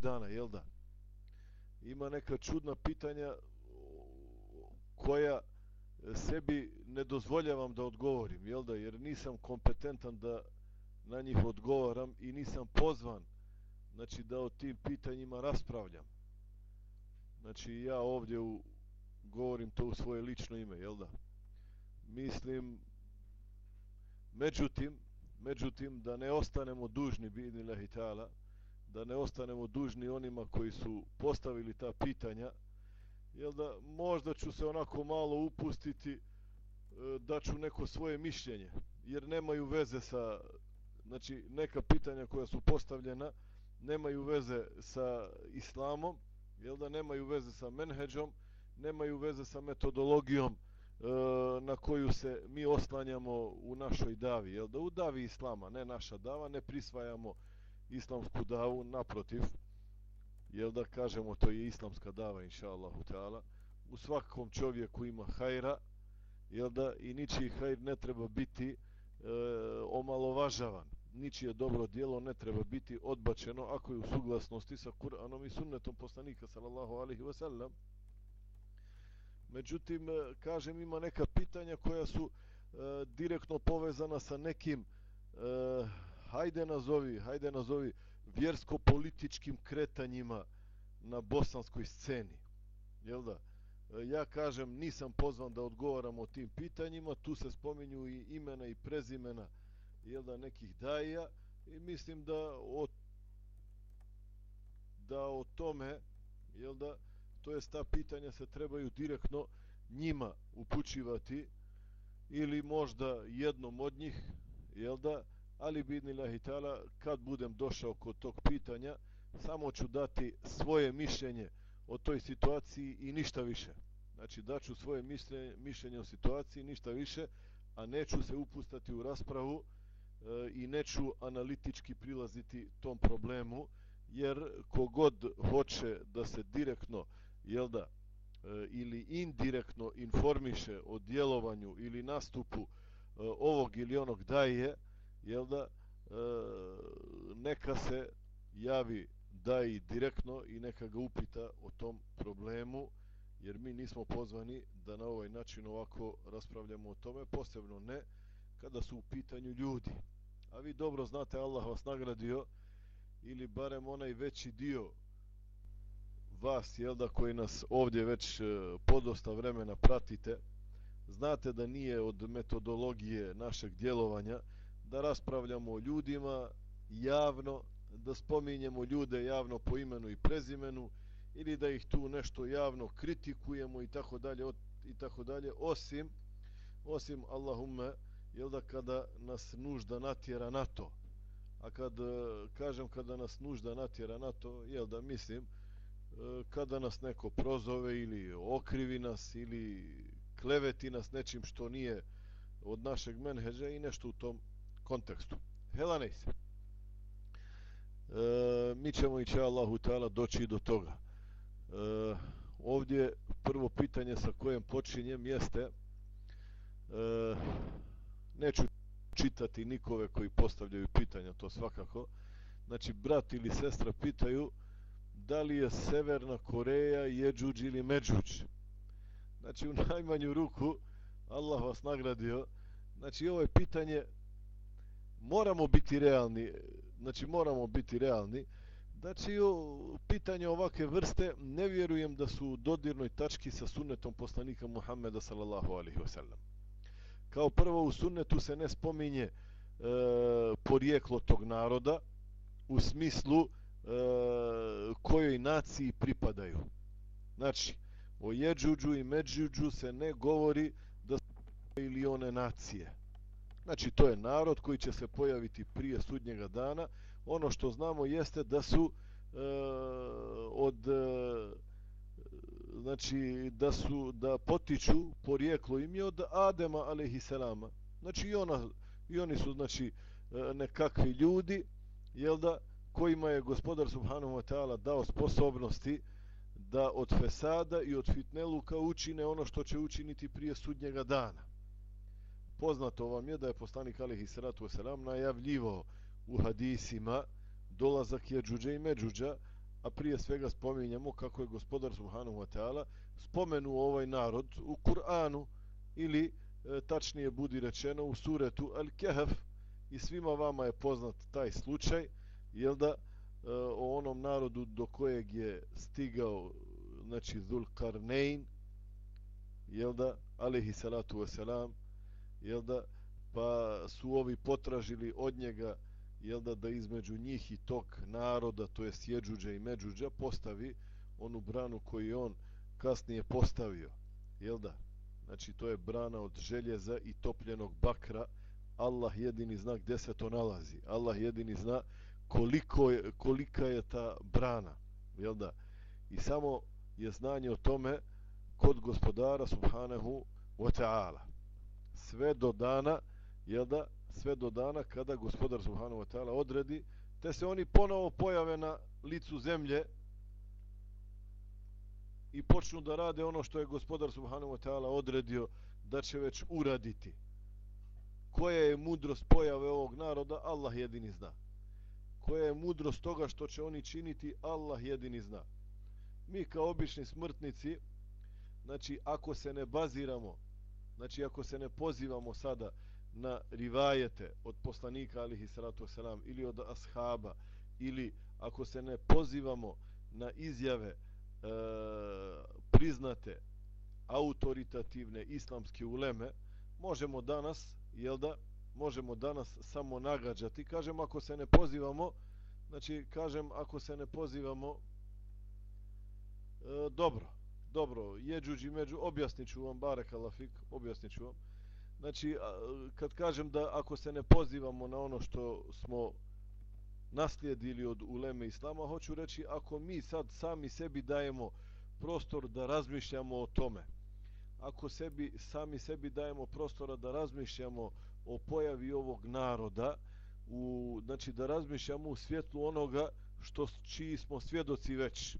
ovih dana, jel da? Ima neka čudna pitanja koja e, sebi ne dozvoljavam da odgovorim, jel da? Jer nisam kompetentan da na njih odgovaram i nisam pozvan znači da o tim pitanjima raspravljam. Znači ja ovdje u, govorim to u svoje lično ime, jel da? Mislim, međutim, međutim, da ne ostanemo dužni, bidni lahitala, da ne ostanemo dužni onima koji su postavili ta pitanja, jel da možda ću se onako malo upustiti, e, da ću neko svoje mišljenje, jer nemaju veze sa, znači neka pitanja koja su postavljena, nemaju veze sa islamom, jel da nemaju veze sa menheđom, nemaju veze sa metodologijom e, na koju se mi oslanjamo u našoj davi. Jel da u davi islama, ne naša dava, ne prisvajamo islamsku davu, naprotiv, jel da kažemo to je islamska dava, inša Allahu Teala, u svakom čovjeku ima hajra, jel da i ničiji hajr ne treba biti e, omalovažavan ničije dobro dijelo ne treba biti odbačeno ako je u suglasnosti sa Kur'anom i sunnetom poslanika sallallahu alaihi wa sallam. Međutim, e, kažem, ima neka pitanja koja su e, direktno povezana sa nekim e, hajde nazovi, hajde nazovi vjersko-političkim kretanjima na bosanskoj sceni. Jel da? E, ja kažem, nisam pozvan da odgovaram o tim pitanjima, tu se spominju i imena i prezimena jel da nekih daja i mislim da o da o tome jel da to jest ta pitanja se trebaju direktno njima upućivati ili možda jednom od njih jel da ali bidni lahitala kad budem došao kod tog pitanja samo ću dati svoje mišljenje o toj situaciji i ništa više. Znači daću svoje mišljenje, mišljenje o situaciji ništa više a neću se upustati u raspravu E, i neću analitički prilaziti tom problemu jer kogod hoće da se direktno jel da e, ili indirektno informiše o djelovanju ili nastupu e, ovog ili onog daje jel da e, neka se javi da i direktno i neka ga upita o tom problemu jer mi nismo pozvani da na ovaj način ovako raspravljamo o tome posebno ne kada su u pitanju ljudi. A vi dobro znate, Allah vas nagradio, ili barem onaj veći dio vas, jel da, koji nas ovdje već e, podosta vremena pratite, znate da nije od metodologije našeg djelovanja da raspravljamo o ljudima javno, da spominjemo ljude javno po imenu i prezimenu, ili da ih tu nešto javno kritikujemo i tako dalje, i tako dalje, osim, osim Allahumme, jel da kada nas nužda natjera na to. A kad e, kažem kada nas nužda natjera na to jel da mislim e, kada nas neko prozove ili okrivi nas ili kleveti nas nečim što nije od našeg menheđa i nešto u tom kontekstu helanej se e, mi ćemo i će Allahu ta'ala doći do toga e, ovdje prvo pitanje sa kojem počinjem jeste e, neću čitati nikove koji postavljaju pitanja, to svakako. Znači, brat ili sestra pitaju da li je Severna Koreja jeđuđ ili međuđ. Znači, u najmanju ruku, Allah vas nagradio. Znači, ovo je pitanje, moramo biti realni, znači, moramo biti realni. Znači, o pitanje ovake vrste, ne vjerujem da su u dodirnoj tački sa sunnetom poslanika Muhammeda sallallahu alaihi wasallam kao prvo u sunnetu se ne spominje e, porijeklo tog naroda u smislu e, kojoj naciji pripadaju. Znači, o jeđuđu i međuđu se ne govori da su ili one nacije. Znači, to je narod koji će se pojaviti prije sudnjega dana. Ono što znamo jeste da su e, od e, znači da su da potiču porijeklo im je od Adema alejselama znači i ona i oni su znači e, nekakvi ljudi jel da kojima je gospodar subhanahu wa taala dao sposobnosti da od fesada i od fitneluka učine ono što će učiniti prije sudnjega dana poznato vam je da je poslanik alejhi selam najavljivao u hadisima dolazak je džuđe i međuđa a prije svega spominjemo kako je gospodar Subhanahu wa ta'ala spomenuo ovaj narod u Kur'anu ili e, tačnije budi rečeno u suretu Al-Kehf i svima vama je poznat taj slučaj jel da e, o onom narodu do kojeg je stigao znači Zulkarnein jel da alihi salatu wasalam jel da pa su ovi potražili od njega jel da, da između njih i tog naroda, to je Sjeđuđa i Međuđa, postavi onu branu koju on kasnije postavio. Jel da? Znači, to je brana od željeza i topljenog bakra. Allah jedini zna gdje se to nalazi. Allah jedini zna koliko je, kolika je ta brana. Jel da? I samo je znanje o tome kod gospodara subhanahu wa ta'ala. Sve do dana, jel da, sve do dana kada gospodar Subhanahu wa ta'ala odredi, te se oni ponovo pojave na licu zemlje i počnu da rade ono što je gospodar Subhanahu wa ta'ala odredio da će već uraditi. Koja je mudrost pojave ovog naroda, Allah jedini zna. Koja je mudrost toga što će oni činiti, Allah jedini zna. Mi kao obični smrtnici, znači ako se ne baziramo, znači ako se ne pozivamo sada na rivajete od poslanika alihi salatu wasalam ili od ashaba ili ako se ne pozivamo na izjave e, priznate autoritativne islamske uleme možemo danas jel da možemo danas samo nagađati. Kažem ako se ne pozivamo znači kažem ako se ne pozivamo e, dobro dobro jeđuđi među objasniću vam barek alafik objasniću vam. Znači, kad kažem da ako se ne pozivamo na ono što smo naslijedili od uleme islama, hoću reći ako mi sad sami sebi dajemo prostor da razmišljamo o tome, ako sebi, sami sebi dajemo prostora da razmišljamo o pojavi ovog naroda, u, znači da razmišljamo u svjetlu onoga što čiji smo svjedoci već,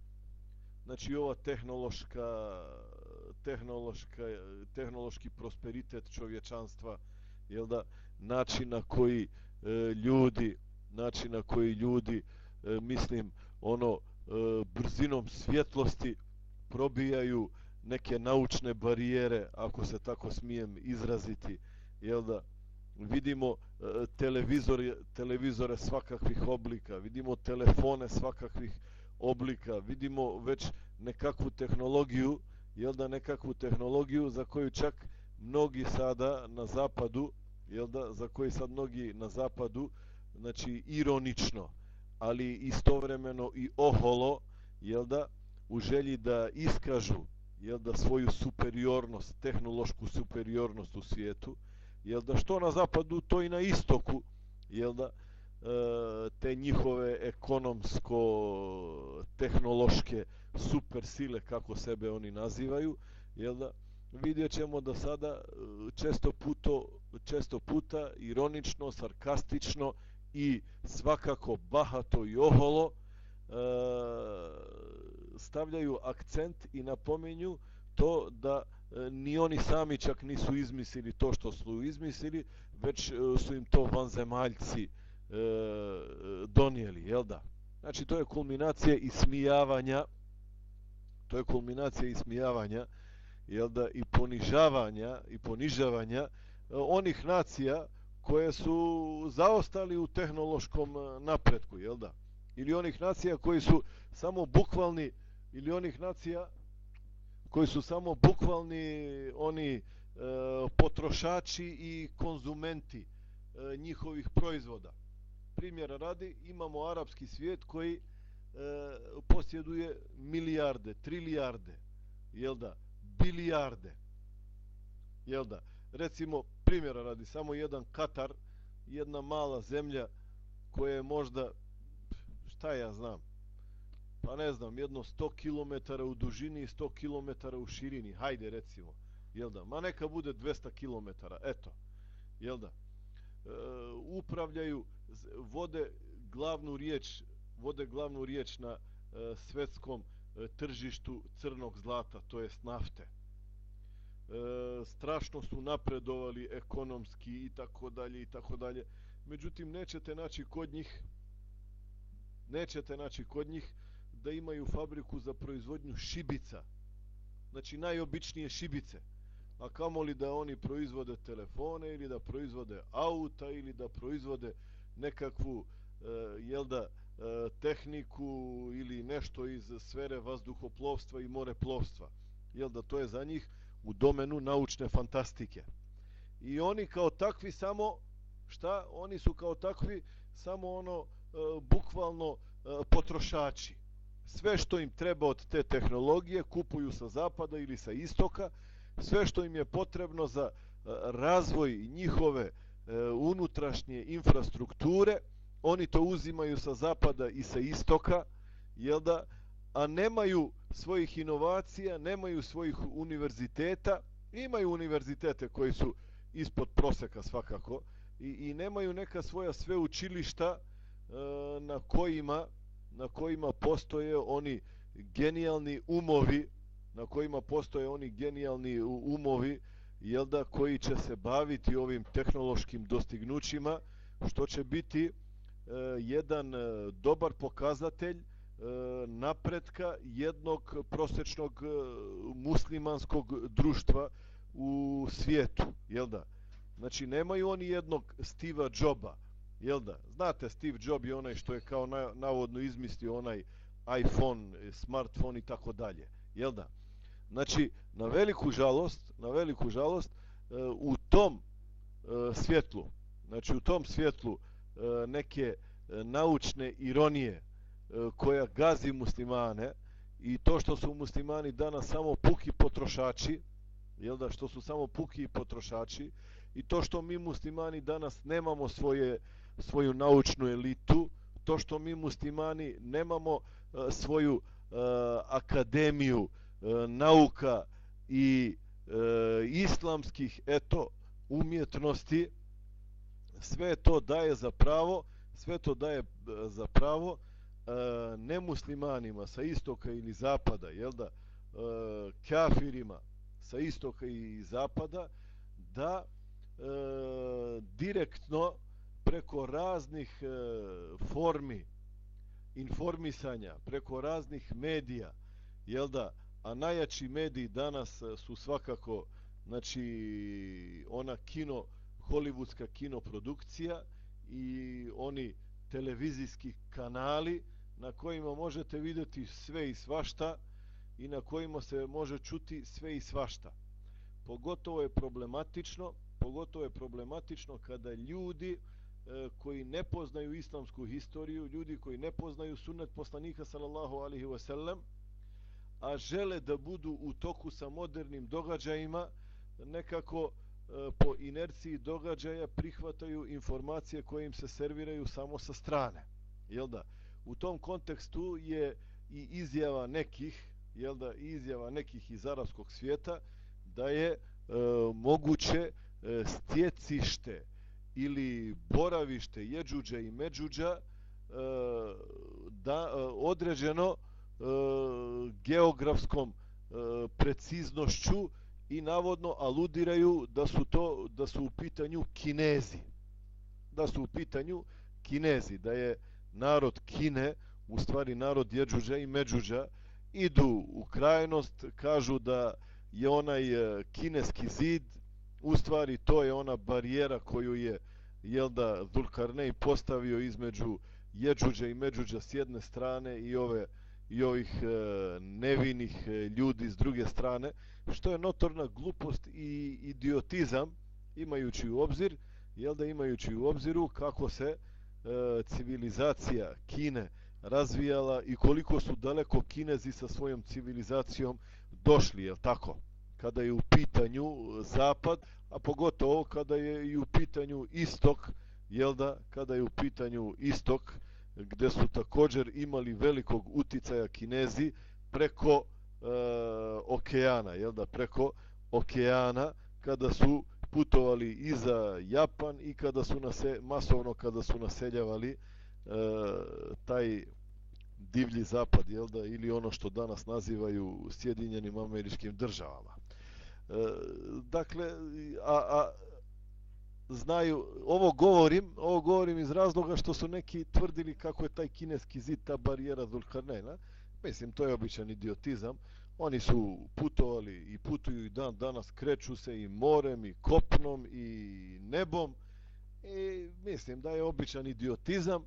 znači ova tehnološka tehnološka, tehnološki prosperitet čovječanstva, jel da, način na koji e, ljudi, način na koji ljudi, e, mislim, ono, e, brzinom svjetlosti probijaju neke naučne barijere, ako se tako smijem izraziti, jel da, vidimo e, televizore svakakvih oblika, vidimo telefone svakakvih oblika, vidimo već nekakvu tehnologiju, jel da nekakvu tehnologiju za koju čak mnogi sada na zapadu, jel da, za koji sad mnogi na zapadu, znači ironično, ali istovremeno i oholo, jel da, u želji da iskažu, jel da, svoju superiornost, tehnološku superiornost u svijetu, jel da, što na zapadu, to i na istoku, jel da, E, te njihove ekonomsko-tehnološke super sile kako sebe oni nazivaju jel da? Vidjet ćemo da sada e, često, puto, često puta ironično, sarkastično i svakako bahato i oholo e, stavljaju akcent i napominju to da e, ni oni sami čak nisu izmislili to što su izmislili, već e, su im to vanzemaljci E, donijeli, jel da? Znači, to je kulminacija ismijavanja to je kulminacija ismijavanja jel da i ponižavanja i ponižavanja e, onih nacija koje su zaostali u tehnološkom e, napretku jel da ili onih nacija koji su samo bukvalni ili onih nacija koji su samo bukvalni oni e, potrošači i konzumenti e, njihovih proizvoda primjera radi imamo arapski svijet koji e, posjeduje milijarde, trilijarde, jel da, bilijarde, jel da, recimo, primjera radi, samo jedan Katar, jedna mala zemlja koja je možda, šta ja znam, pa ne znam, jedno 100 km u dužini i 100 km u širini, hajde recimo, jel da, ma neka bude 200 km, eto, jel da, E, upravljaju, vode glavnu riječ vode glavnu riječ na e, svetskom e, tržištu crnog zlata, to jest nafte. E, strašno su napredovali ekonomski i tako dalje i tako dalje. Međutim, nećete naći kod njih nećete naći kod njih da imaju fabriku za proizvodnju šibica. Znači najobičnije šibice. A kamoli da oni proizvode telefone ili da proizvode auta ili da proizvode nekakvu e, jel da, e, tehniku ili nešto iz sfere vazduhoplovstva i moreplovstva. Jel da to je za njih u domenu naučne fantastike. I oni kao takvi samo, šta? Oni su kao takvi samo ono, e, bukvalno e, potrošači. Sve što im treba od te tehnologije kupuju sa zapada ili sa istoka, sve što im je potrebno za eh, razvoj njihove eh, unutrašnje infrastrukture, oni to uzimaju sa zapada i sa istoka, jel da, a nemaju svojih inovacija, nemaju svojih univerziteta, imaju univerzitete koji su ispod proseka svakako i, i nemaju neka svoja sve učilišta e, eh, na kojima na kojima postoje oni genijalni umovi na kojima postoje oni genijalni umovi jel da koji će se baviti ovim tehnološkim dostignućima što će biti e, jedan e, dobar pokazatelj e, napretka jednog prosečnog e, muslimanskog društva u svijetu, jel da? Znači, nemaju oni jednog Steve'a Joba, jel da? Znate, Steve Job je onaj što je kao na, navodno izmislio onaj iPhone, smartphone i tako dalje, jel da? Znači, na veliku žalost, na veliku žalost, e, u tom e, svjetlu, znači u tom svjetlu e, neke naučne ironije koja gazi muslimane i to što su muslimani danas samo puki potrošači, jel da, što su samo puki potrošači i to što mi muslimani danas nemamo svoje, svoju naučnu elitu, to što mi muslimani nemamo svoju akademiju E, nauka i e, islamskih eto umjetnosti sve to daje za pravo sve to daje e, za pravo e, nemuslimanima sa istoka ili zapada jel da e, kafirima sa istoka i zapada da e, direktno preko raznih e, formi informisanja, preko raznih medija, jel da, a najjači mediji danas eh, su svakako znači ona kino holivudska kino produkcija i oni televizijski kanali na kojima možete vidjeti sve i svašta i na kojima se može čuti sve i svašta. Pogotovo je problematično, pogotovo je problematično kada ljudi e, koji ne poznaju islamsku historiju, ljudi koji ne poznaju sunnet poslanika sallallahu alaihi wa sallam, a žele da budu u toku sa modernim događajima, nekako e, po inerciji događaja prihvataju informacije koje im se serviraju samo sa strane. Jel da? U tom kontekstu je i izjava nekih jel da izjava nekih iz arapskog svijeta da je e, moguće e, stjecište ili boravište jeđuđa i međuđa e, da e, određeno e, E, geografskom e, preciznošću i navodno aludiraju da su to da su u pitanju kinezi. Da su u pitanju kinezi da je narod kine u stvari narod jeđuđa i međuđa idu u krajnost, kažu da je onaj e, kineski zid, u stvari to je ona barijera koju je jel da Zulkarnej postavio između Jeđuđa i Međuđa s jedne strane i ove i ovih e, nevinih e, ljudi s druge strane, što je notorna glupost i idiotizam imajući u obzir, jel da imajući u obziru kako se e, civilizacija Kine razvijala i koliko su daleko Kinezi sa svojom civilizacijom došli, jel tako? Kada je u pitanju zapad, a pogotovo kada je i u pitanju istok, jel da? Kada je u pitanju istok, gdje su također imali velikog uticaja Kinezi preko e, okeana, jel da? Preko okeana, kada su putovali i za Japan i kada su nase, masovno kada su naseljavali e, taj divlji zapad, jel da, ili ono što danas nazivaju Sjedinjenim američkim državama. E, dakle, a, a znaju, ovo govorim, ovo govorim iz razloga što su neki tvrdili kako je taj kineski zid, ta barijera Zulkarnena, Mislim, to je običan idiotizam. Oni su putovali i putuju i dan danas, kreću se i morem, i kopnom, i nebom. I mislim da je običan idiotizam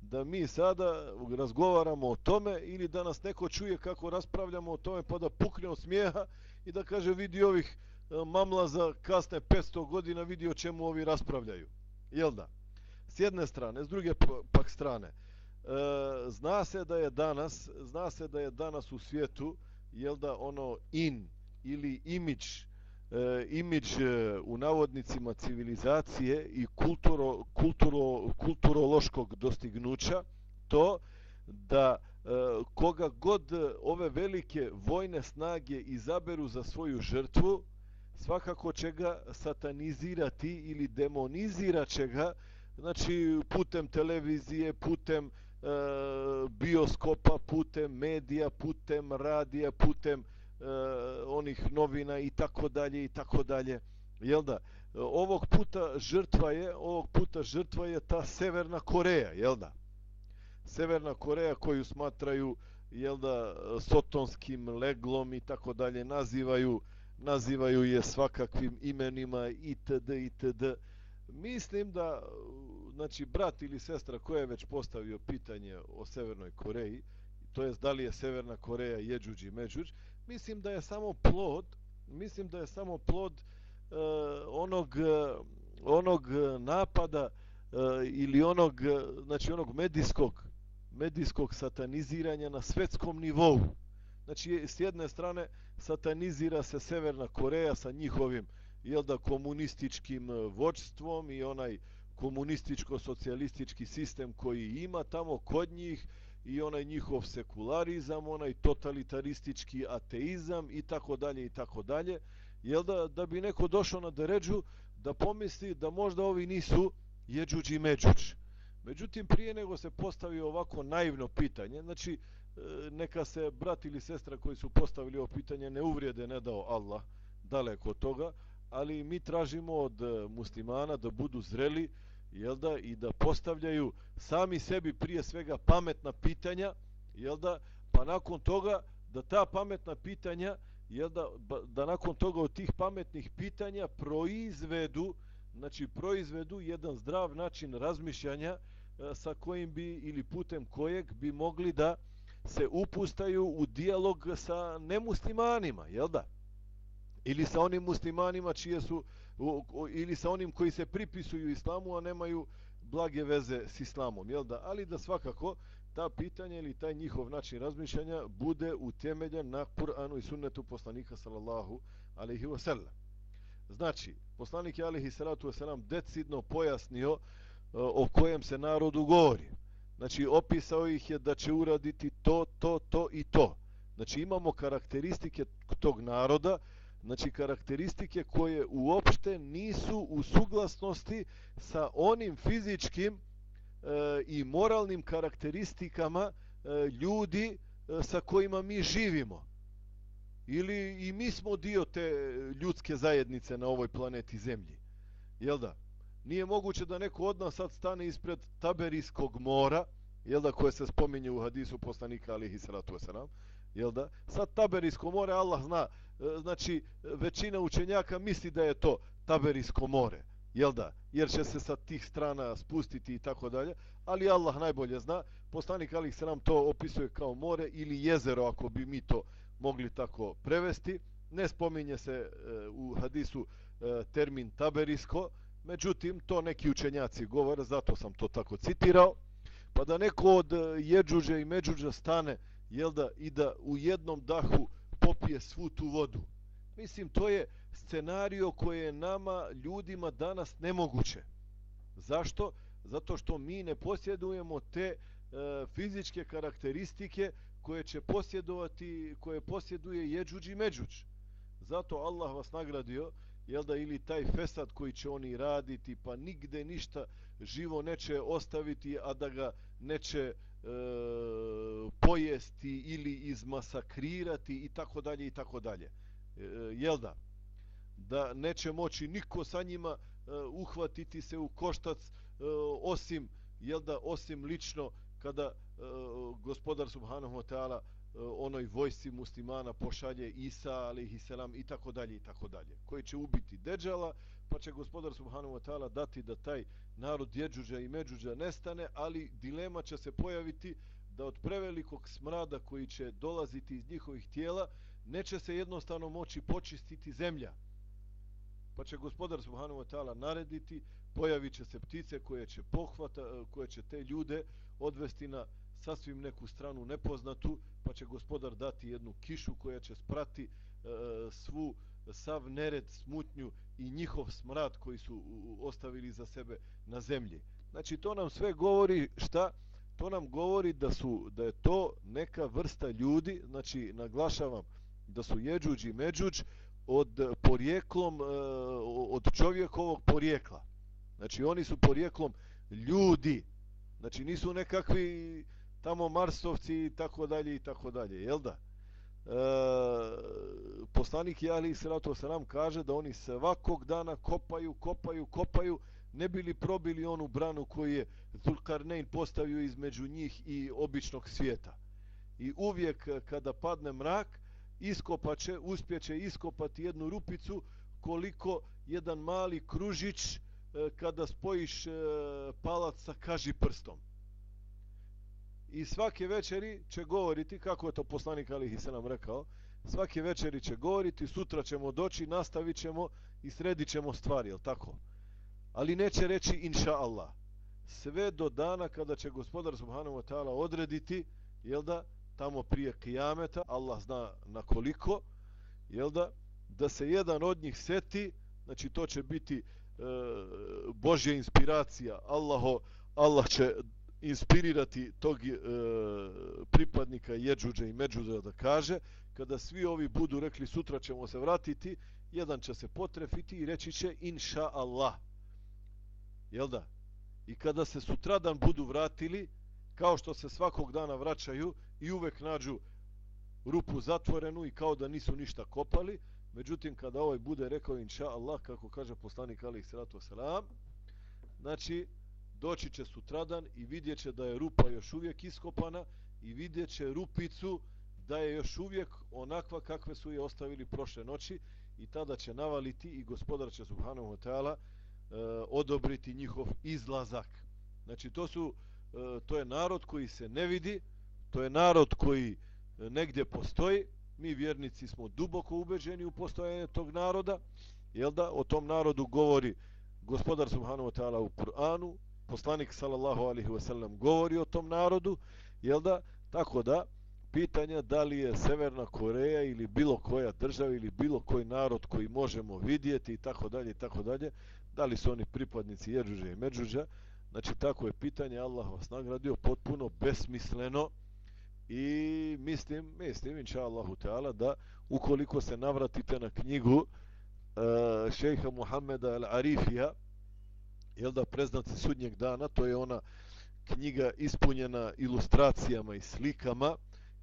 da mi sada razgovaramo o tome ili da nas neko čuje kako raspravljamo o tome pa da pukne od smijeha i da kaže vidi ovih E, mamla za kasne 500 godina vidi o čemu ovi raspravljaju. Jel da? S jedne strane, s druge pak strane, e, zna se da je danas, zna se da je danas u svijetu, jel da ono in ili imidž, e, imidž e, u navodnicima civilizacije i kulturo, kulturo, kulturološkog dostignuća, to da e, koga god ove velike vojne snage izaberu za svoju žrtvu, svakako će ga satanizirati ili demonizirat će ga, znači putem televizije, putem e, bioskopa, putem medija, putem radija, putem e, onih novina i tako dalje i tako dalje. Jel da? Ovog puta žrtva je, ovog puta žrtva je ta Severna Koreja, jel da? Severna Koreja koju smatraju jel da sotonskim leglom i tako dalje nazivaju nazivaju je svakakvim imenima itd. itd. Mislim da znači brat ili sestra koja je već postavio pitanje o Severnoj Koreji to jest da li je Severna Koreja jeđuđ i međuđ mislim da je samo plod mislim da je samo plod uh, onog onog napada uh, ili onog znači onog medijskog medijskog sataniziranja na svetskom nivou. Znači s jedne strane satanizira se Severna Koreja sa njihovim jel da komunističkim e, vođstvom i onaj komunističko-socijalistički sistem koji ima tamo kod njih i onaj njihov sekularizam, onaj totalitaristički ateizam i tako dalje i tako dalje. Jel da, da bi neko došao na deređu da pomisli da možda ovi nisu jeđuđ i međuđ. Međutim, prije nego se postavi ovako naivno pitanje, znači neka se brat ili sestra koji su postavili ovo pitanje ne uvrijede, ne dao Allah, daleko od toga, ali mi tražimo od e, muslimana da budu zreli jel da, i da postavljaju sami sebi prije svega pametna pitanja, jel da, pa nakon toga da ta pametna pitanja, jel da, da nakon toga od tih pametnih pitanja proizvedu, znači proizvedu jedan zdrav način razmišljanja e, sa kojim bi ili putem kojeg bi mogli da se upustaju u dijalog sa nemuslimanima, jel da? ili sa onim muslimanima čije su ili sa onim koji se pripisuju islamu a nemaju blage veze s islamom jel da? Ali da svakako ta pitanja ili taj njihov način razmišljanja bude utemeljen na Kur'anu i sunnetu poslanika sallallahu alejhi ve sellem znači poslanik je alejhi salatu vesselam decidno pojasnio e, o kojem se narodu govori znači opisao ih je da će uraditi to to to i to znači imamo karakteristike tog naroda znači karakteristike koje uopšte nisu u suglasnosti sa onim fizičkim e, i moralnim karakteristikama e, ljudi e, sa kojima mi živimo. Ili i mi smo dio te ljudske zajednice na ovoj planeti Zemlji. Jel da? Nije moguće da neko od nas sad stane ispred Taberijskog mora, jel da, koje se spominje u hadisu poslanika alihi salatu wasalam, jel da? Sad Taberijsko more, Allah zna, e, znači većina učenjaka misli da je to Taberijsko more, jel da? Jer će se sa tih strana spustiti i tako dalje, ali Allah najbolje zna. Poslanik Ali se nam to opisuje kao more ili jezero, ako bi mi to mogli tako prevesti. Ne spominje se e, u hadisu e, termin Taberisko, međutim, to neki učenjaci govore, zato sam to tako citirao. Pa da neko od e, jeđuđa i međuđa stane, jel da, i da u jednom dahu popije svu tu vodu. Mislim, to je scenario koje je nama, ljudima, danas nemoguće. Zašto? Zato što mi ne posjedujemo te e, fizičke karakteristike koje će posjedovati, koje posjeduje jeđuđ i međuđ. Zato Allah vas nagradio, jel da, ili taj fesad koji će oni raditi, pa nigde ništa živo neće ostaviti, a da ga neće e, pojesti ili izmasakrirati i tako dalje i tako dalje. E, jel da? Da neće moći niko sa njima e, uhvatiti se u koštac e, osim jel da osim lično kada e, gospodar subhanahu wa ta'ala E, onoj vojsci muslimana pošalje Isa alejselam i tako dalje i tako dalje koji će ubiti Deđala pa će gospodar subhanahu wa ta'ala dati da taj narod Jeđuđa i Međuđa nestane ali dilema će se pojaviti da od prevelikog smrada koji će dolaziti iz njihovih tijela neće se jednostavno moći počistiti zemlja. Pa će gospodar subhanahu wa ta'ala narediti pojavit će se ptice koje će pohvata e, koje će te ljude odvesti na sasvim neku stranu nepoznatu pa će gospodar dati jednu kišu koja će sprati e, svu sav nered, smutnju i njihov smrad koji su ostavili za sebe na zemlji. Znači to nam sve govori šta? To nam govori da su da je to neka vrsta ljudi, znači naglašavam da su jeđuđ i međuđ od porijeklom e, od čovjekovog porijekla. Znači oni su porijeklom ljudi. Znači nisu nekakvi tamo Marsovci i tako dalje i tako dalje, jel da? E, poslanik Jali Ali Sratu Sram kaže da oni svakog dana kopaju, kopaju, kopaju, ne bili probili onu branu koju je Zulkarnein postavio između njih i običnog svijeta. I uvijek kada padne mrak, iskopaće, uspjeće iskopati jednu rupicu koliko jedan mali kružić e, kada spojiš e, palac sa kaži prstom i svake večeri će govoriti, kako je to poslanik Alihi se nam rekao, svake večeri će govoriti, sutra ćemo doći, nastavit ćemo i sredit ćemo stvari, jel tako? Ali neće reći inša Allah. Sve do dana kada će gospodar Subhanahu wa ta'ala odrediti, jel da, tamo prije kijameta, Allah zna na koliko, jel da, da se jedan od njih seti, znači to će biti e, Božja inspiracija, Allaho, Allah će inspirirati tog e, pripadnika Jeđuđe i Međuđa da kaže, kada svi ovi budu rekli sutra ćemo se vratiti, jedan će se potrefiti i reći će inša Allah. Jel da? I kada se sutradan budu vratili, kao što se svakog dana vraćaju i uvek nađu rupu zatvorenu i kao da nisu ništa kopali, međutim kada ovaj bude rekao inša Allah, kako kaže poslanik Ali Sratu Salam, znači, doći će sutradan i vidjet će da je rupa još uvijek iskopana i vidjet će rupicu da je još uvijek onakva kakve su je ostavili prošle noći i tada će navaliti i gospodar će subhanahu wa ta'ala e, odobriti njihov izlazak. Znači to su e, to je narod koji se ne vidi, to je narod koji e, negdje postoji, mi vjernici smo duboko ubeđeni u postojanje tog naroda, jel da, o tom narodu govori gospodar subhanahu wa ta'ala u Kur'anu, poslanik sallallahu alaihi ve sellem govori o tom narodu, jel da? Tako da, pitanja da li je Severna Koreja ili bilo koja država ili bilo koji narod koji možemo vidjeti i tako dalje i tako dalje, da li su oni pripadnici Jeđuđa i Međuđa, znači tako je pitanje, Allah vas nagradio potpuno besmisleno i mislim, mislim, inša Allahu Teala, da ukoliko se navratite na knjigu uh, šejha Muhammeda al-Arifija, jel da preznaci sudnjeg dana, to je ona knjiga ispunjena ilustracijama i slikama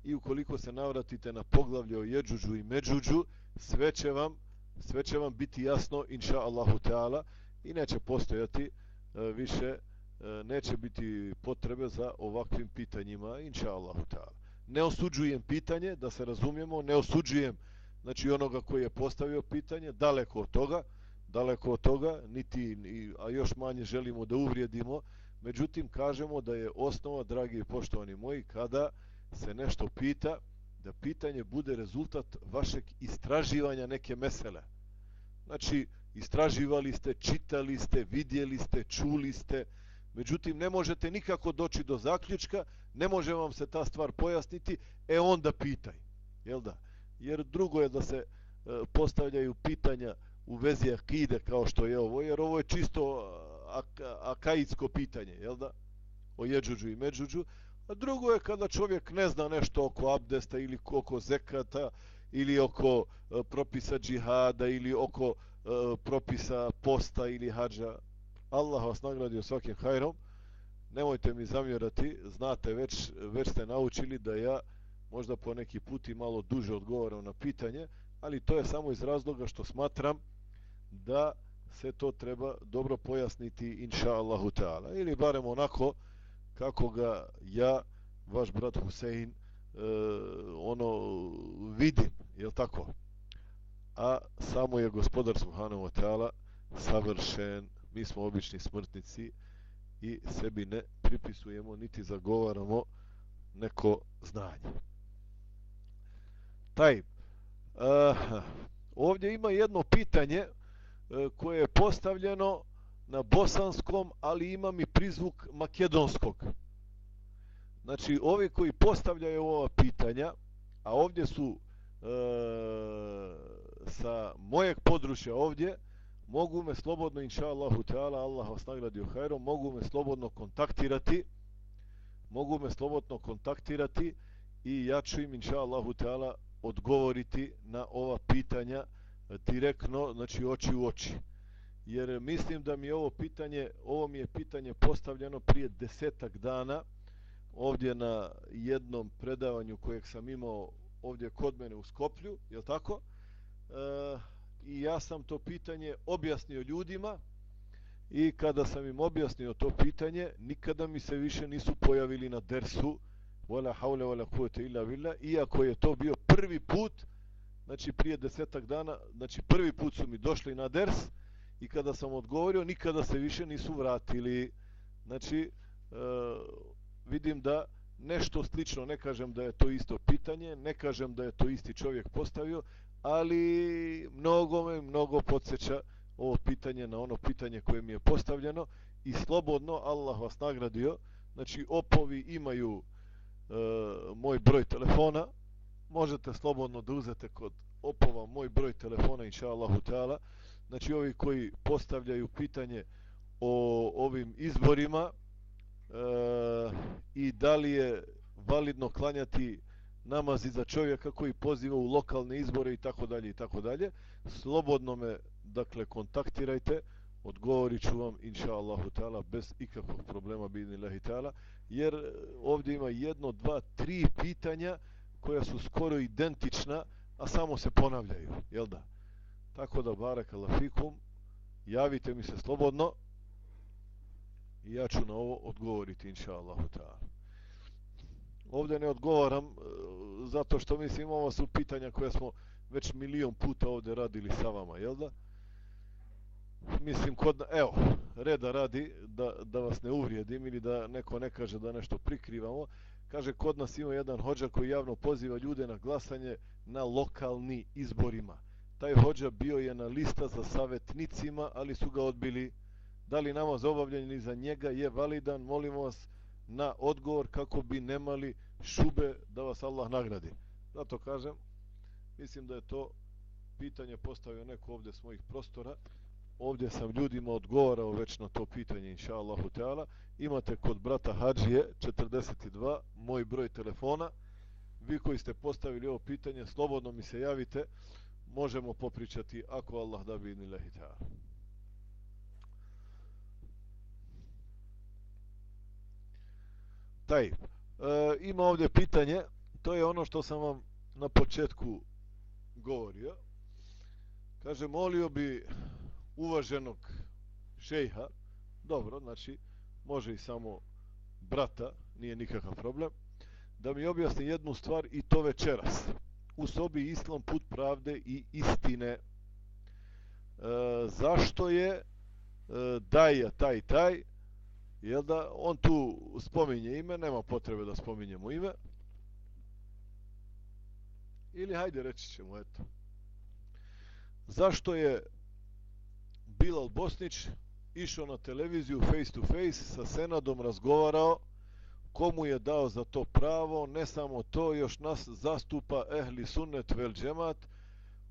i ukoliko se navratite na poglavlje o Jeđuđu i Međuđu, sve će vam, sve će vam biti jasno, inša Allahu Teala, i neće postojati e, više, e, neće biti potrebe za ovakvim pitanjima, inša Allahu Teala. Ne osuđujem pitanje, da se razumijemo, ne osuđujem znači onoga koji je postavio pitanje, daleko od toga, daleko od toga, niti, a još manje želimo da uvrijedimo, međutim kažemo da je osnova, dragi i poštovani moji, kada se nešto pita, da pitanje bude rezultat vašeg istraživanja neke mesele. Znači, istraživali ste, čitali ste, vidjeli ste, čuli ste, međutim ne možete nikako doći do zaključka, ne može vam se ta stvar pojasniti, e onda pitaj. Jel da? Jer drugo je da se e, postavljaju pitanja u vezi akide kao što je ovo, jer ovo je čisto ak akaidsko pitanje, jel da? O jeđuđu i međuđu. A drugo je kada čovjek ne zna nešto oko abdesta ili oko zekata ili oko e, propisa džihada ili oko e, propisa posta ili hađa. Allah vas nagradio svakim hajrom. Nemojte mi zamjerati, znate, već, već ste naučili da ja možda po neki put i malo duže odgovaram na pitanje, ali to je samo iz razloga što smatram da se to treba dobro pojasniti inša Allahu ta'ala ili barem onako kako ga ja, vaš brat Husein e, ono vidim, je tako? A samo je gospodar Subhanahu wa ta'ala savršen, mi smo obični smrtnici i sebi ne pripisujemo niti zagovaramo neko znanje. Taj, e, ovdje ima jedno pitanje E, koje je postavljeno na bosanskom, ali ima mi prizvuk makedonskog. Znači, ovi koji postavljaju ova pitanja, a ovdje su e, sa mojeg područja ovdje, mogu me slobodno, inša Allahu Teala, Allah vas nagradi u hajru, mogu me slobodno kontaktirati, mogu me slobodno kontaktirati i ja ću im, inša Allahu Teala, odgovoriti na ova pitanja direktno, znači oči u oči. Jer mislim da mi ovo pitanje, ovo mi je pitanje postavljeno prije desetak dana, ovdje na jednom predavanju kojeg sam imao ovdje kod mene u Skoplju, je li tako? E, I ja sam to pitanje objasnio ljudima i kada sam im objasnio to pitanje, nikada mi se više nisu pojavili na dersu wala haule wala kuvvete illa billah iako je to bio prvi put znači prije desetak dana znači prvi put su mi došli na ders i kada sam odgovorio nikada se više nisu vratili. Znači e, vidim da nešto slično, ne kažem da je to isto pitanje, ne kažem da je to isti čovjek postavio, ali mnogo me, mnogo podsjeća ovo pitanje na ono pitanje koje mi je postavljeno i slobodno Allah vas nagradio, znači opovi imaju e, moj broj telefona, možete slobodno da uzete kod opova moj broj telefona, inša Allahu Teala, znači ovi koji postavljaju pitanje o ovim izborima, e, i da li je validno klanjati namazi za čovjeka koji poziva u lokalne izbore i tako dalje i tako dalje slobodno me dakle kontaktirajte. Odgovorit ću vam inša Allahu ta'ala bez ikakvog problema bidni lahi ta'ala jer e, ovdje ima jedno, dva, tri pitanja koja su skoro identična a samo se ponavljaju jel da tako da barak alafikum javite mi se slobodno I ja ću na ovo odgovoriti, inša Allahu ta'ala. Ovdje ne odgovaram e, zato što mislim ovo su pitanja koje smo već milion puta ovdje radili sa vama, jel da? Mislim, kod, evo, reda radi da, da vas ne uvrijedim ili da neko ne kaže da nešto prikrivamo. Kaže, kod nas ima jedan hođa koji javno poziva ljude na glasanje na lokalni izborima. Taj hođa bio je na lista za savjetnicima, ali su ga odbili da li namaz obavljen za njega je validan, molimo vas na odgovor kako bi nemali šube da vas Allah nagradi. Zato kažem, mislim da je to pitanje postavio neko ovdje s mojih prostora. Ovdje sam ljudima odgovarao već na to pitanje, inša Allahu Teala. Imate kod brata Hadžije 42, moj broj telefona. Vi koji ste postavili ovo pitanje, slobodno mi se javite. Možemo popričati ako Allah da bi inilahi Teala. taj. E, ima ovdje pitanje, to je ono što sam vam na početku govorio. Kaže, molio bi uvaženog šejha, dobro, znači, može i samo brata, nije nikakav problem, da mi objasni jednu stvar i to večeras. U sobi Islam put pravde i istine. E, zašto je e, daja taj taj, Jel da on tu spominje ime, nema potrebe da spominjemo ime. Ili hajde reći ćemo, eto. Zašto je Bilal Bosnić išao na televiziju face to face sa Senadom razgovarao komu je dao za to pravo, ne samo to, još nas zastupa ehli sunnet vel džemat,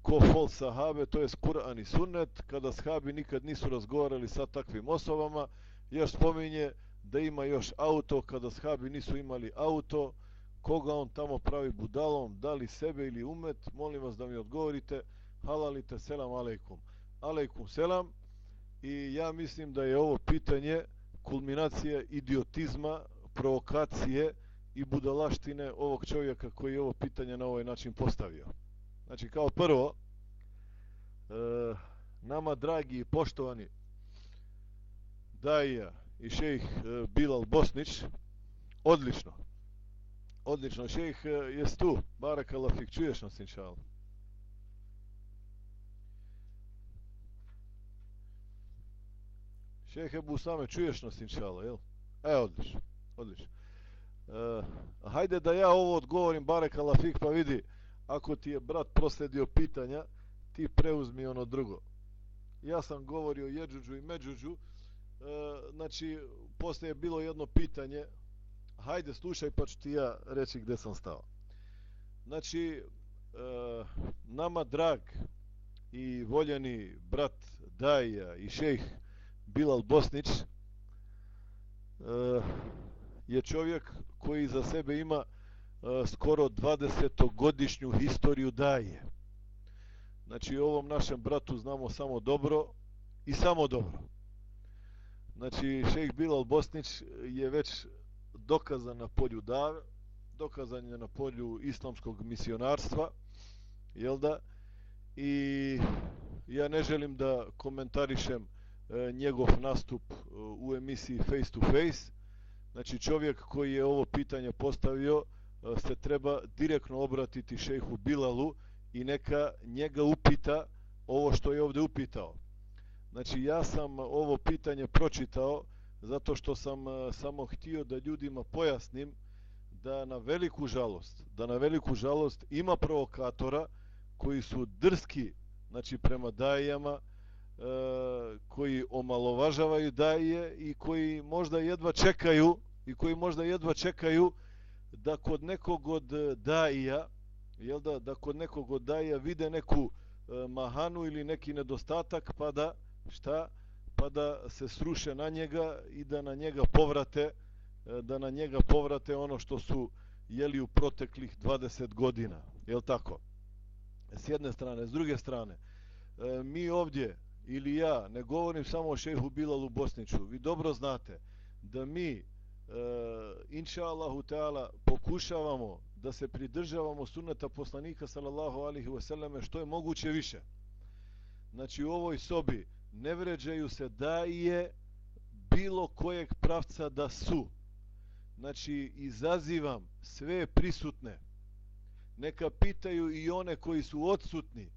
ko fol sahabe, to je Kur'an i sunnet, kada sahabi nikad nisu razgovarali sa takvim osobama, još spominje da ima još auto kada sahabi nisu imali auto koga on tamo pravi budalom da li sebe ili umet molim vas da mi odgovorite halalite selam aleikum. Aleikum selam i ja mislim da je ovo pitanje kulminacija idiotizma provokacije i budalaštine ovog čovjeka koji je ovo pitanje na ovaj način postavio znači kao prvo e, nama dragi i poštovani Daija i šejh e, Bilal Bosnić odlično Odlično, šejh, e, jest tu? Barakallah fik, čuješ nas inšal? Šejh Ebu Same, čuješ nas inšala, jel? E, odlično, odlično. E, hajde da ja ovo odgovorim, Barek Alafik, pa vidi, ako ti je brat prosledio pitanja, ti preuzmi ono drugo. Ja sam govorio Jeđuđu i Međuđu, e, znači, posle je bilo jedno pitanje, hajde slušaj pa ću ti ja reći gde sam stao. Znači, e, nama drag i voljeni brat Daja i šejh Bilal Bosnić e, je čovjek koji za sebe ima e, skoro 20-godišnju historiju Daje. Znači, ovom našem bratu znamo samo dobro i samo dobro. Znači, šejh Bilal Bosnić je već dokazan na polju dave, dokazan je na polju islamskog misionarstva, jel da? I ja ne želim da komentarišem E, njegov nastup e, u emisiji Face to Face. Znači čovjek koji je ovo pitanje postavio e, se treba direktno obratiti šejhu Bilalu i neka njega upita ovo što je ovdje upitao. Znači ja sam ovo pitanje pročitao zato što sam samo htio da ljudima pojasnim da na veliku žalost, da na veliku žalost ima provokatora koji su drski, znači prema dajama, koji omalovažavaju daje i koji možda jedva čekaju i koji možda jedva čekaju da kod nekog od daija, jel da, da kod nekog od daija vide neku e, mahanu ili neki nedostatak pa da šta? Pa da se sruše na njega i da na njega povrate e, da na njega povrate ono što su jeli u proteklih 20 godina jel tako? S jedne strane, s druge strane e, mi ovdje ili ja ne govorim samo o šehu Bilalu Bosniću vi dobro znate da mi e, inša Allahu Teala pokušavamo da se pridržavamo sunneta poslanika sallallahu alihi wasallam što je moguće više znači u ovoj sobi ne vređaju se da je bilo kojeg pravca da su. Znači, izazivam sve prisutne. Neka pitaju i one koji su odsutni.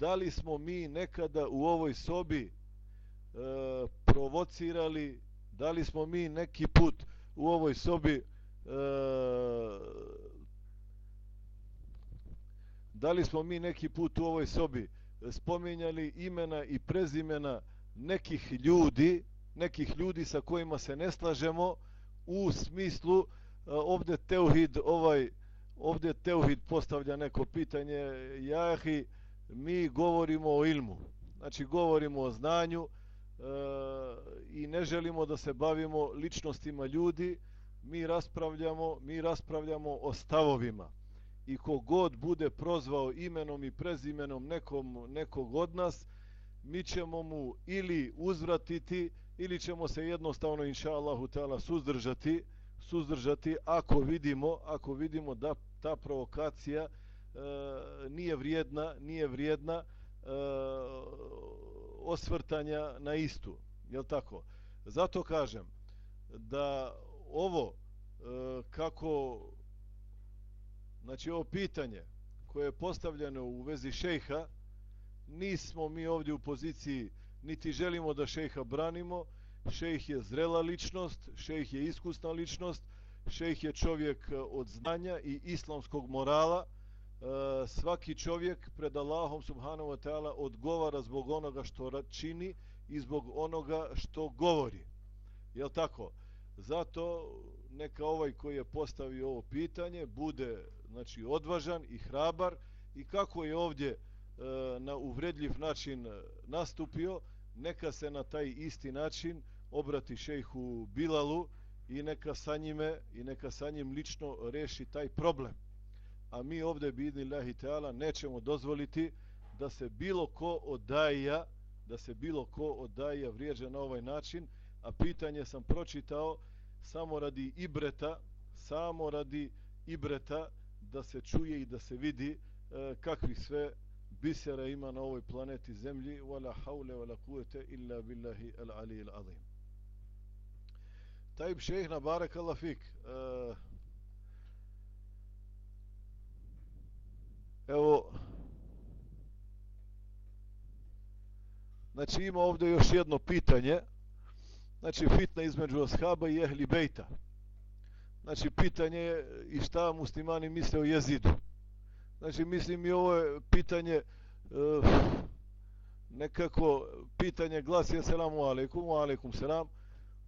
Da li smo mi nekada u ovoj sobi e, provocirali, da li smo mi neki put u ovoj sobi e, da li smo mi neki put u ovoj sobi spominjali imena i prezimena nekih ljudi, nekih ljudi sa kojima se ne slažemo u smislu e, ovdje Teuhid ovaj ovdje Teuhid postavlja neko pitanje jahi mi govorimo o ilmu znači govorimo o znanju e, i ne želimo da se bavimo ličnostima ljudi. Mi raspravljamo mi raspravljamo o stavovima. I kogod bude prozvao imenom i prezimenom nekom, nekog od nas, mi ćemo mu ili uzvratiti, ili ćemo se jednostavno, inša Allahu ta'ala, suzdržati, suzdržati ako vidimo, ako vidimo da ta provokacija Eh, nije vrijedna, nije vrijedna e, osvrtanja na istu. Je tako? Zato kažem da ovo e, kako Znači ovo pitanje koje je postavljeno u vezi šejha, nismo mi ovdje u poziciji niti želimo da šejha branimo. Šejh je zrela ličnost, šejh je iskusna ličnost, šejh je čovjek od znanja i islamskog morala. Eh, svaki čovjek pred Allahom subhanahu wa ta'ala odgovara zbog onoga što čini i zbog onoga što govori. Je tako? Zato neka ovaj koji je postavio ovo pitanje bude znači odvažan i hrabar i kako je ovdje e, na uvredljiv način eh, nastupio, neka se na taj isti način obrati šejhu Bilalu i neka sa njime i neka sa njim lično reši taj problem. A mi ovdje bidni lahi teala nećemo dozvoliti da se bilo ko odaja da se bilo ko odaja vrijeđa na ovaj način, a pitanje sam pročitao samo radi ibreta, samo radi ibreta da se čuje i da se vidi e, kakvih sve bisera ima na ovoj planeti Zemlji. Wala haule wala kuvete illa billahi al ali al azim. Tajib šehna barek Allah fik e, Evo, znači ima ovdje još jedno pitanje, znači fitna između ashaba i ehli bejta. Znači pitanje je i šta muslimani misle o jezidu. Znači mislim i ovo je pitanje uh, nekako pitanje glasi selamu alaikum, alaikum selam.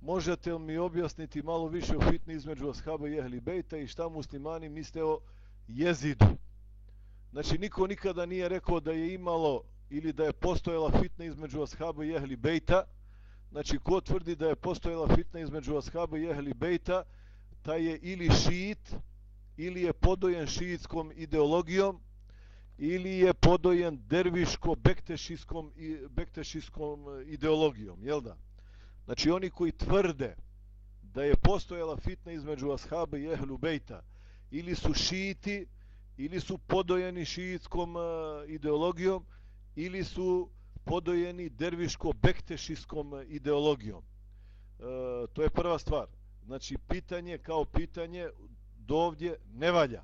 Možete li mi objasniti malo više o fitni između ashaba i ehli bejta i šta muslimani misle o jezidu? Znači niko nikada nije rekao da je imalo ili da je postojala fitna između ashaba i ehli bejta. Znači ko tvrdi da je postojala fitna između ashaba i ehli bejta, taj je ili šit, ili je podojen šiitskom ideologijom, ili je podojen derviško-bektešiskom bektešiskom e, ideologijom, jel da? Znači oni koji tvrde da je postojala fitna između ashaba i ehlu bejta, ili su šijiti, ili su podojeni šiitskom e, ideologijom, ili su podojeni derviško-bektešijskom e, ideologijom. E, to je prva stvar. Znači pitanje kao pitanje dovdje ne valja.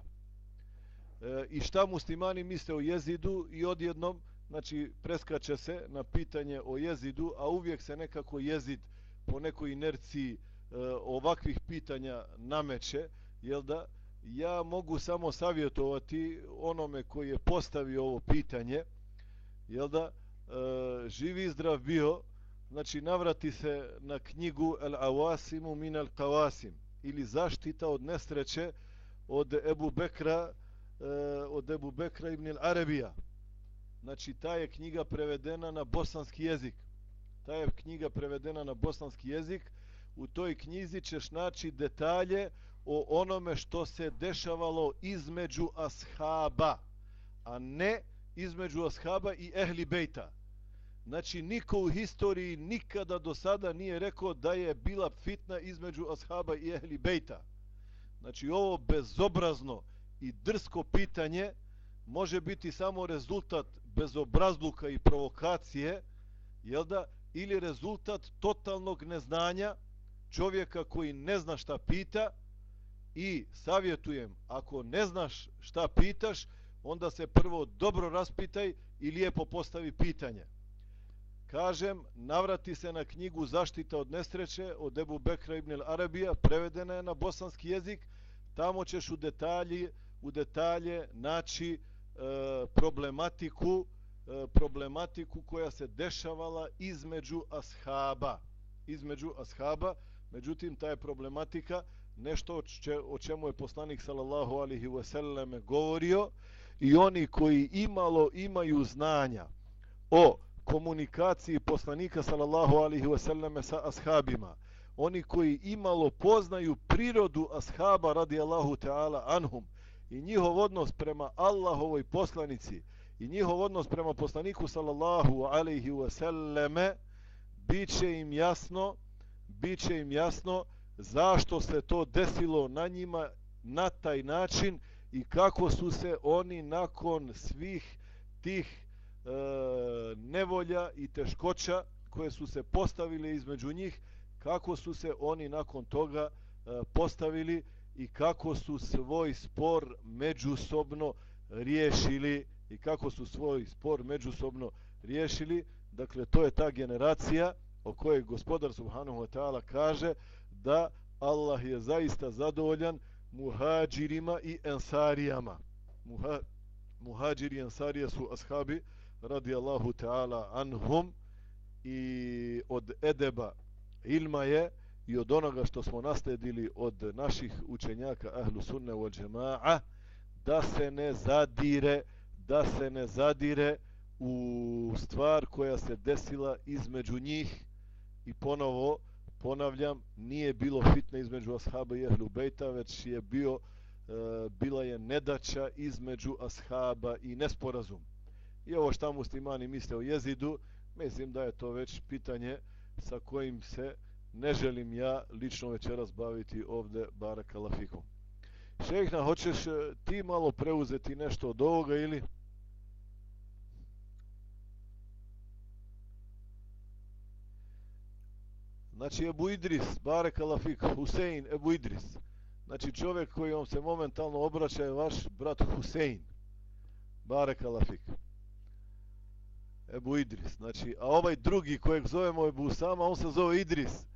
E, I šta muslimani misle o jezidu i odjednom, znači preskače se na pitanje o jezidu, a uvijek se nekako jezid po nekoj inerciji e, ovakvih pitanja nameće, jel da? Ja mogu samo savjetovati onome koji je postavio ovo pitanje, jel da? E, živi zdrav bio, znači navrati se na knjigu El Awasimu min al Qawasim ili zaštita od nesreće od Ebu Bekra e, od Ebu Bekra ibn al Arabija. Znači ta je knjiga prevedena na bosanski jezik. Ta je knjiga prevedena na bosanski jezik. U toj knjizi ćeš naći detalje o onome što se dešavalo između ashaba a ne između ashaba i ehli bejta Znači, niko u historiji nikada do sada nije rekao da je bila fitna između ashaba i ehli bejta. Znači, ovo bezobrazno i drsko pitanje može biti samo rezultat bezobrazluka i provokacije, jel da? Ili rezultat totalnog neznanja čovjeka koji ne zna šta pita i savjetujem, ako ne znaš šta pitaš, onda se prvo dobro raspitaj i lijepo postavi pitanje kažem, navrati se na knjigu Zaštita od nesreće od Ebu Bekra ibn Arabija, prevedena je na bosanski jezik, tamo ćeš u detalji, u detalje naći e, problematiku, e, problematiku koja se dešavala između ashaba. Između ashaba, međutim, ta je problematika nešto o čemu je poslanik sallallahu alihi wasallam govorio i oni koji imalo imaju znanja o komunikaciji poslanika sallallahu alaihi wasallam sa ashabima. Oni koji imalo poznaju prirodu ashaba radi Allahu ta'ala anhum i njihov odnos prema Allahovoj poslanici i njihov odnos prema poslaniku sallallahu alaihi wasallam bit će im jasno bit će im jasno zašto se to desilo na njima na taj način i kako su se oni nakon svih tih e, nevolja i teškoća koje su se postavile između njih, kako su se oni nakon toga e, postavili i kako su svoj spor međusobno riješili i kako su svoj spor međusobno riješili. Dakle, to je ta generacija o kojoj gospodar Subhanahu wa ta'ala kaže da Allah je zaista zadovoljan muhađirima i ensarijama. Muha, muhađiri i ensarije su ashabi radijallahu ta'ala anhum i od edeba ilma je i od onoga što smo nasledili od naših učenjaka ahlu sunne u džema'a da se ne zadire da se ne zadire u stvar koja se desila između njih i ponovo ponavljam nije bilo fitne između ashaba i ehlu bejta već je bio e, bila je nedaća između ashaba i nesporazum I ovo šta muslimani misle o jezidu, mislim da je to već pitanje sa kojim se ne želim ja lično večeras baviti ovde Baraka Lafikom. Šehna, hoćeš e, ti malo preuzeti nešto od ovoga ili... Znači Ebu Idris, Barek Alafik, Husein, Ebu Idris. Znači čovjek koji vam se momentalno obraća je vaš brat Husein Barek Alafik. Ebu Idris. Znači, a ovaj drugi kojeg zovemo Ebu Usama, on se zove Idris.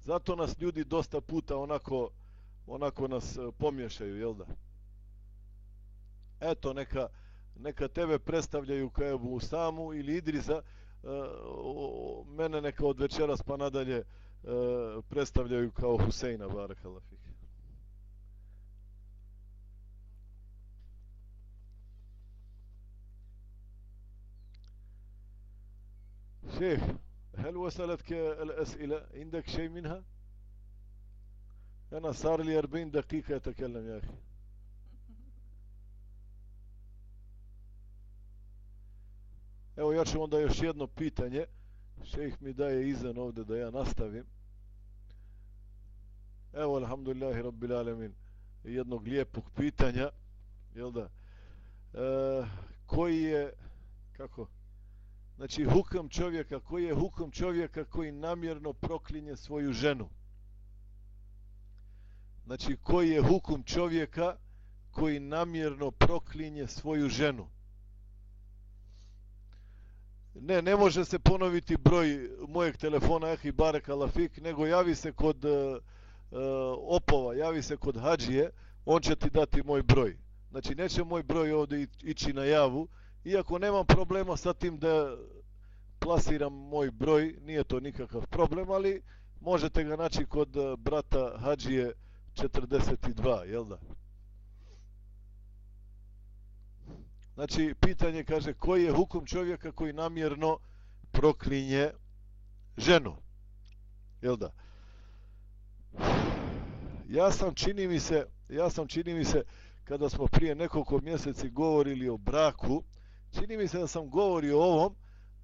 Zato nas ljudi dosta puta onako, onako nas e, pomješaju, jel da? Eto, neka, neka tebe predstavljaju kao Ebu Usamu ili Idrisa, e, mene neka od večeras pa nadalje e, predstavljaju kao Huseina, Barek Alafik. شيخ هل وصلتك الأسئلة عندك شيء منها أنا صار لي 40 دقيقة أتكلم يا أخي Evo ja ću onda još jedno pitanje. Šejh mi daje izan ovdje da ja nastavim. Evo, alhamdulillahi rabbil alemin, jednog lijepog pitanja. Jel da? E, koji je, kako, Znači hukam čovjeka, koji je hukam čovjeka koji namjerno proklinje svoju ženu? Znači koji je hukum čovjeka koji namjerno proklinje svoju ženu? Ne, ne može se ponoviti broj mojeg telefona Ehi Barek Alafik, nego javi se kod uh, E, opova, javi se kod Hadžije, on će ti dati moj broj. Znači neće moj broj ovdje ići na javu, iako nemam problema sa tim da plasiram moj broj, nije to nikakav problem, ali možete ga naći kod e, brata Hadžije 42, jel da? Znači, pitanje kaže, koji je hukum čovjeka koji namjerno proklinje ženu? Jel da? Ja sam, čini mi se, ja sam, čini mi se, kada smo prije nekoliko mjeseci govorili o braku, čini mi se da sam govorio o ovom,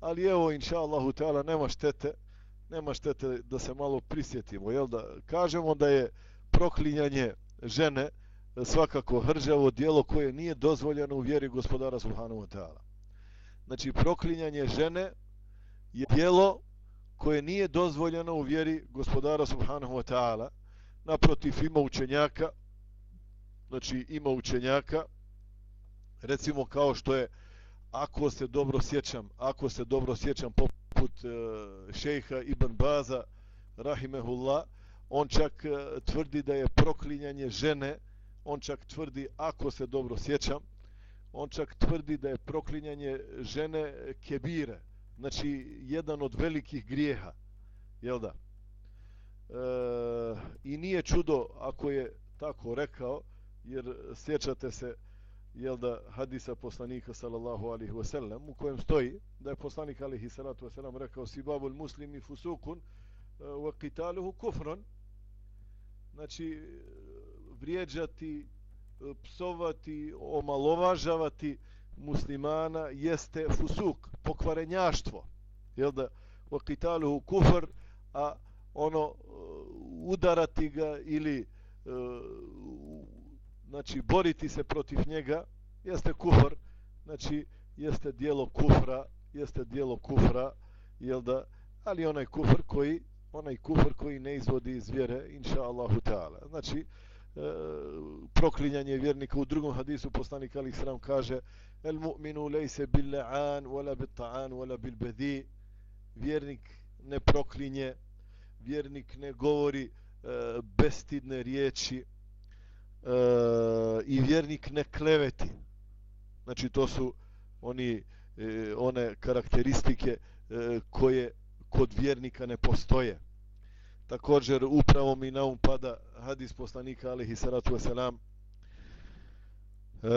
ali evo, inša Allahu Teala, nema štete, nema štete da se malo prisjetimo, jel da? Kažemo da je proklinjanje žene svakako hrđavo dijelo koje nije dozvoljeno u vjeri gospodara Subhanahu Teala. Znači, proklinjanje žene je dijelo koje nije dozvoljeno u vjeri gospodara Subhanahu wa ta'ala. Naprotiv, ima učenjaka, znači ima učenjaka, recimo kao što je ako se dobro sjećam, ako se dobro sjećam poput e, šejha Ibn Baza rahimehullah, on čak e, tvrdi da je proklinjanje žene, on čak tvrdi ako se dobro sjećam, on čak tvrdi da je proklinjanje žene kebire, znači jedan od velikih grijeha, jel da? E, I nije čudo ako je tako rekao, jer sjećate se, jel da hadisa poslanika sallallahu alaihi wa sallam u kojem stoji da je poslanik alaihi salatu wa sallam rekao si babul muslimi fusukun e, wa qitaluhu kufrun znači e, vrijeđati e, psovati omalovažavati muslimana jeste fusuk pokvarenjaštvo jel da? Wa qitaluhu kufr a ono uh, udarati ga ili uh, znači boriti se protiv njega jeste kufr znači jeste dijelo kufra jeste dijelo kufra jel da? Ali onaj kufr koji onaj kufr koji ne izvodi iz vjere inša Allahu ta'ala. Znači e, E, proklinjanje vjernika u drugom hadisu poslanik Ali Sram kaže el mu'minu lejse bil la'an wala bil ta'an wala bil bedi vjernik ne proklinje vjernik ne govori e, bestidne riječi e, i vjernik ne kleveti. Znači to su oni e, one karakteristike e, koje kod vjernika ne postoje. Također upravo mi na um pada hadis poslanika alihi salatu wasalam e,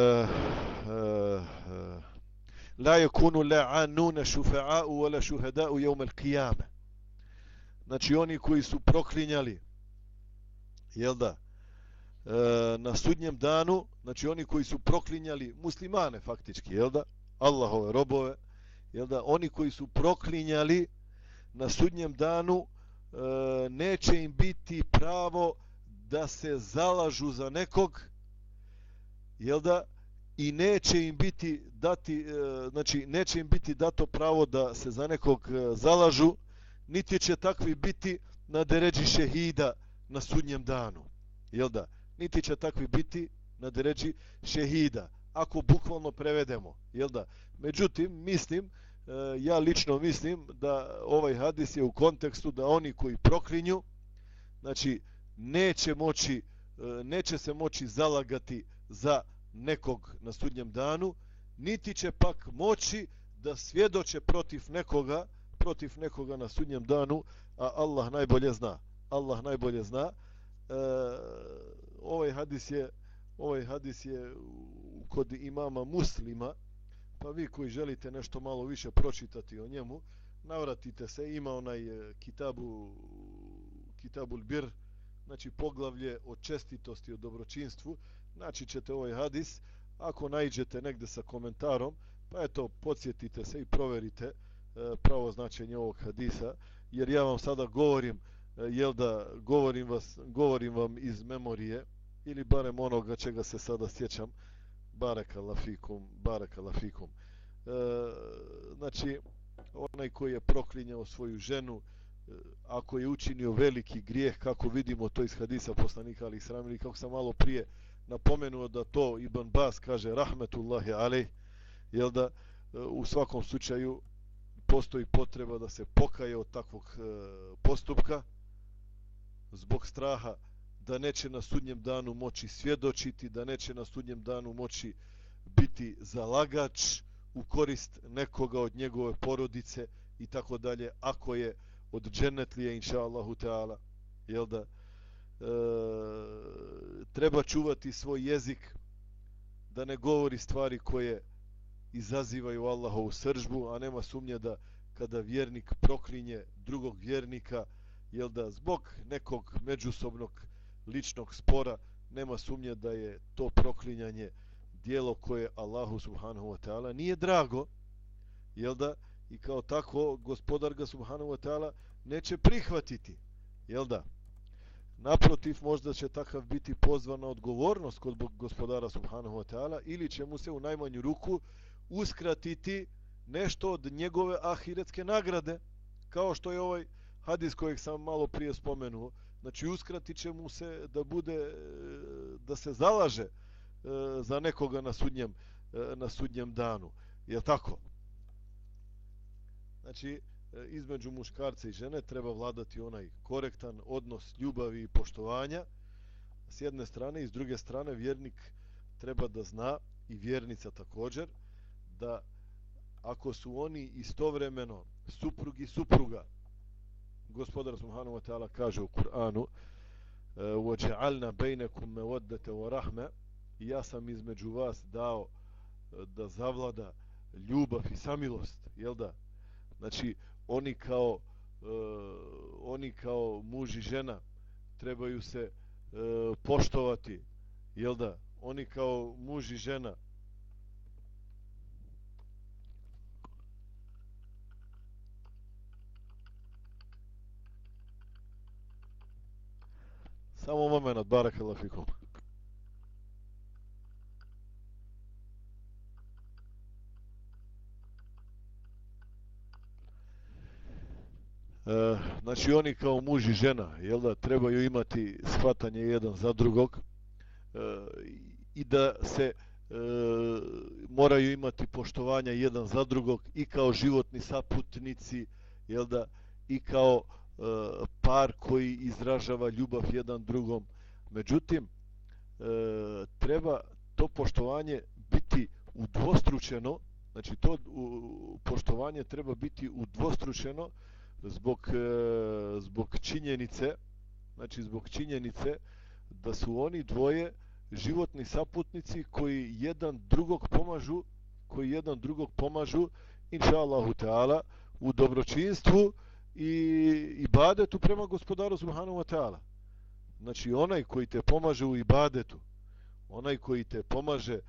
la yakunu la'anuna shufa'a'u wala shuhada'u yawm al-qiyamah. Znači oni koji su proklinjali jel da e, na sudnjem danu, znači oni koji su proklinjali muslimane faktički, jel da? Allahove robove, jel da? Oni koji su proklinjali na sudnjem danu E, neće im biti pravo da se zalažu za nekog, jel da? I neće im biti dati, e, znači neće im biti dato pravo da se za nekog e, zalažu, niti će takvi biti na deređi šehida na sudnjem danu. Jel da? niti će takvi biti na deređi šehida. ako bukvalno prevedemo, jel da? Međutim, mislim, E, ja lično mislim da ovaj hadis je u kontekstu da oni koji proklinju, znači, neće moći, e, neće se moći zalagati za nekog na sudnjem danu, niti će pak moći da svjedoče protiv nekoga, protiv nekoga na sudnjem danu, a Allah najbolje zna. Allah najbolje zna. E, ovaj hadis je ovaj hadis je kod imama muslima, pa vi koji želite nešto malo više pročitati o njemu, navratite se, ima onaj e, kitabu kitabul bir, znači poglavlje o čestitosti, o dobročinstvu, naći ćete ovaj hadis, ako najđete negde sa komentarom, pa eto, podsjetite se i proverite e, pravo značenje ovog hadisa, jer ja vam sada govorim, e, jel da govorim, vas, govorim vam iz memorije, ili barem onoga čega se sada sjećam, baraka lafikum, baraka lafikum. E, znači, onaj koji je proklinjao svoju ženu, e, ako je učinio veliki grijeh, kako vidimo to iz hadisa poslanika ali sramili, kako sam malo prije napomenuo da to Ibn Bas kaže rahmetullahi alej, jel da e, u svakom slučaju postoji potreba da se pokaje od takvog e, postupka zbog straha da neće na sudnjem danu moći svjedočiti, da neće na sudnjem danu moći biti zalagač u korist nekoga od njegove porodice i tako dalje, ako je od dženetlije, inša Allahu Teala, jel da, e, treba čuvati svoj jezik, da ne govori stvari koje izazivaju Allahovu sržbu, a nema sumnje da kada vjernik proklinje drugog vjernika, jel da zbog nekog međusobnog ličnog spora, nema sumnje da je to proklinjanje dijelo koje Allahu subhanahu wa ta'ala nije drago, jel da? I kao tako gospodar ga subhanahu wa ta'ala neće prihvatiti, jel da? Naprotiv, možda će takav biti pozvan na odgovornost kod gospodara subhanahu wa ta'ala ili će mu se u najmanju ruku uskratiti nešto od njegove ahiretske nagrade, kao što je ovaj hadis kojeg sam malo prije spomenuo, znači uskratit će mu se da bude e, da se zalaže e, za nekoga na sudnjem e, na sudnjem danu. Je tako? Znači između muškarca i žene treba vladati onaj korektan odnos ljubavi i poštovanja. S jedne strane i s druge strane vjernik treba da zna i vjernica također da ako su oni istovremeno suprug i supruga gospodar subhanahu wa ta'ala kaže u Kur'anu وَجَعَلْنَا بَيْنَكُمْ مَوَدَّةَ وَرَحْمَ i ja sam između vas dao e, da zavlada ljubav i samilost, jel da? Znači, oni kao uh, oni kao muž i žena trebaju se uh, poštovati, jel da? Oni kao muž i žena Samo moment, barakallahu fikum. E, znači oni kao muž i žena jel da trebaju imati shvatanje jedan za drugog e, i da se e, moraju imati poštovanja jedan za drugog i kao životni saputnici jel da i kao E, E, par koji izražava ljubav jedan drugom. Međutim, e, treba to poštovanje biti udvostručeno, znači to poštovanje treba biti udvostručeno zbog, e, zbog činjenice, znači zbog činjenice da su oni dvoje životni saputnici koji jedan drugog pomažu, koji jedan drugog pomažu, inša Allahu Teala, u dobročinstvu, i ibadetu prema gospodaru Subhanahu wa ta'ala. Znači onaj koji te pomaže u ibadetu, onaj koji te pomaže e,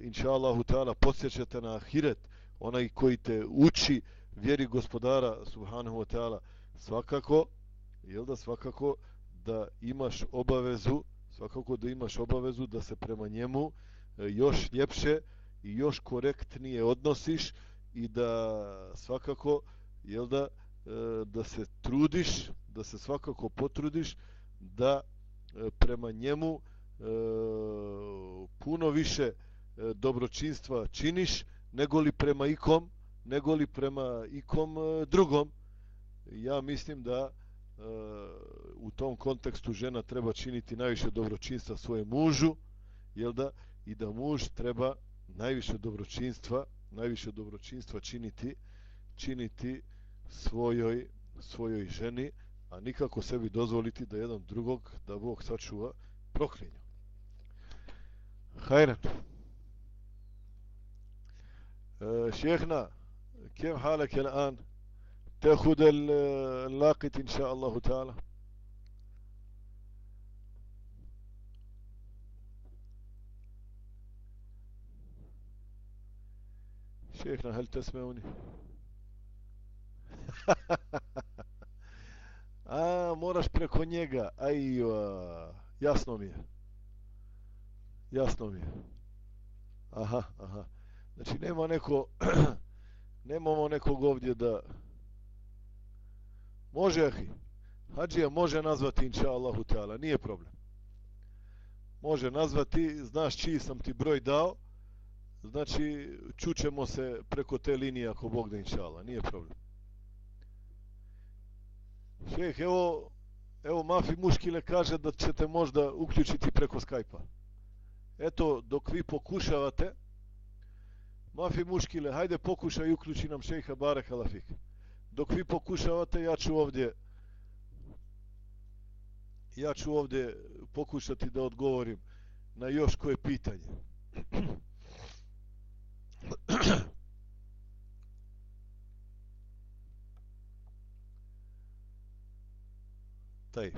inša Allahu ta'ala podsjećate na ahiret, onaj koji te uči vjeri gospodara Subhanahu wa ta'ala, svakako, jel da svakako da imaš obavezu, svakako da imaš obavezu da se prema njemu e, još ljepše i još korektnije odnosiš i da svakako jel da, e, da se trudiš, da se svakako potrudiš da e, prema njemu e, puno više dobročinstva činiš nego li prema ikom nego li prema ikom drugom. Ja mislim da u tom kontekstu žena treba činiti najviše dobročinstva svojem mužu jel da i da muž treba najviše dobročinstva najviše dobročinstva činiti činiti svojoj svojoj ženi a nikako sebi dozvoliti da jedan drugog da Bog sačuva proklinju خيرا شيخنا كيف حالك الآن تأخذ اللاقط إن شاء الله تعالى شيخنا هل تسمعني A, moraš preko njega. Aj, jasno mi je. Jasno mi je. Aha, aha. Znači, nema neko... nemamo ono nekog ovdje da... Može, ahi. Hadžija može nazvati, inša Allahu Teala. Nije problem. Može nazvati, znaš čiji sam ti broj dao. Znači, čućemo se preko te linije ako Bog da inša Allah. Nije problem. Šeh, evo, evo Mafi Muškile kaže da ćete možda uključiti preko Skype-a. Eto, dok vi pokušavate, Mafi Muškile, hajde pokušaj i uključi nam šeha Barek Alafik. Dok vi pokušavate, ja ću ovdje ja ću ovdje pokušati da odgovorim na još koje pitanje. Taj.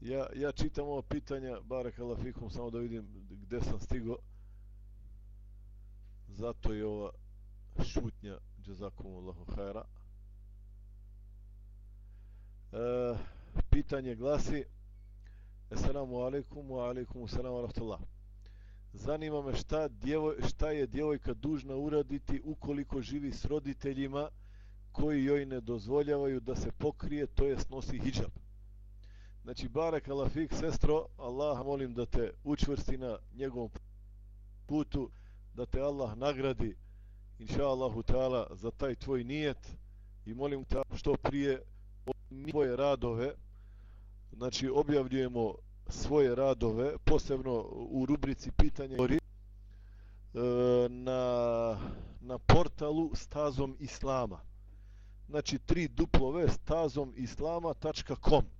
Ja, ja čitam ova pitanja, Barek fikum, samo da vidim gde sam stigo. Zato je ova šutnja, džazakum Allahu hajra. E, pitanje glasi, Assalamu alaikum, wa alaikum, assalamu alaikum, Zanima me šta, djevoj, šta je djevojka dužna uraditi ukoliko živi s roditeljima koji joj ne dozvoljavaju da se pokrije, to je snosi hijab. Znači, Barak alafik, sestro, Allah molim da te učvrsti na njegovom putu, da te Allah nagradi, inša Allahu ta'ala, za taj tvoj nijet i molim te što prije tvoje radove, znači objavljujemo svoje radove, posebno u rubrici pitanje e, na, na portalu stazom islama. Znači, tri duplove stazom islama.com e,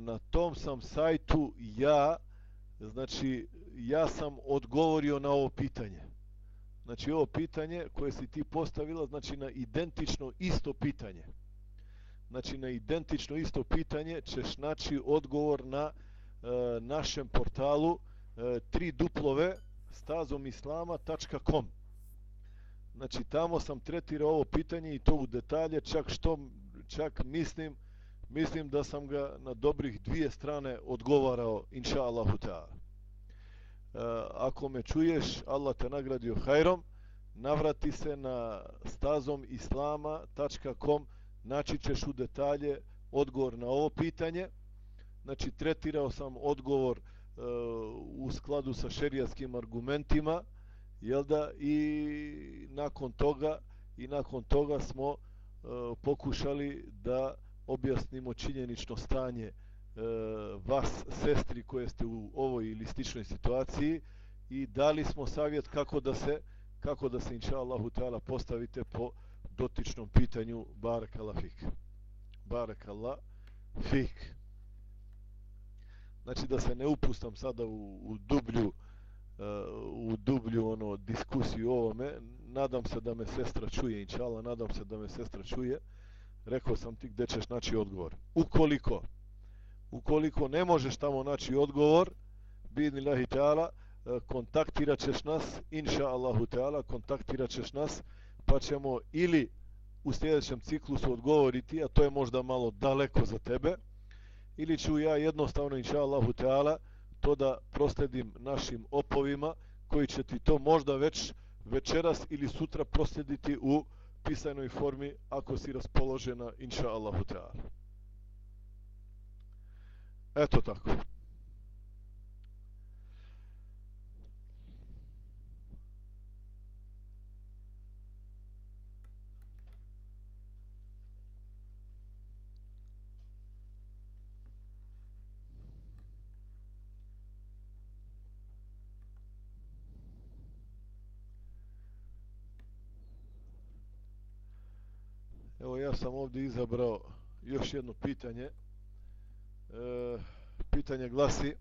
na tom sam sajtu ja znači ja sam odgovorio na ovo pitanje. Znači ovo pitanje koje si ti postavila znači na identično isto pitanje znači na identično isto pitanje ćeš naći odgovor na e, našem portalu e, tri duplove stazomislama.com znači tamo sam tretirao ovo pitanje i to u detalje čak što čak mislim mislim da sam ga na dobrih dvije strane odgovarao, inša Allahu ta'ala. E, ako me čuješ, Allah te nagradio hajrom, navrati se na stazomislama.com naći ćeš u detalje odgovor na ovo pitanje. Znači, tretirao sam odgovor e, u skladu sa šerijatskim argumentima, jel da, i nakon toga, i nakon toga smo e, pokušali da objasnimo činjenično stanje e, vas, sestri koje ste u ovoj ili sličnoj situaciji i dali smo savjet kako da se kako da se inša Allahu ta'ala postavite po dotičnom pitanju barakala fik. Barakala fik. Znači da se ne upustam sada u, u dublju uh, u dublju ono diskusiju o ovome, nadam se da me sestra čuje, inčala, nadam se da me sestra čuje. Rekao sam ti gdje ćeš naći odgovor. Ukoliko, ukoliko ne možeš tamo naći odgovor, bidni lahi teala, uh, kontaktirat ćeš nas, inša Allahu teala, kontaktirat ćeš nas, pa ćemo ili u sljedećem ciklusu odgovoriti, a to je možda malo daleko za tebe, ili ću ja jednostavno, inša Allahu teala, to da prosledim našim opovima, koji će ti to možda već večeras ili sutra proslediti u pisanoj formi ako si raspoložena inša Allahu Teala. Eto tako. Ja sam ovdje izabrao još jedno pitanje. E, pitanje glasi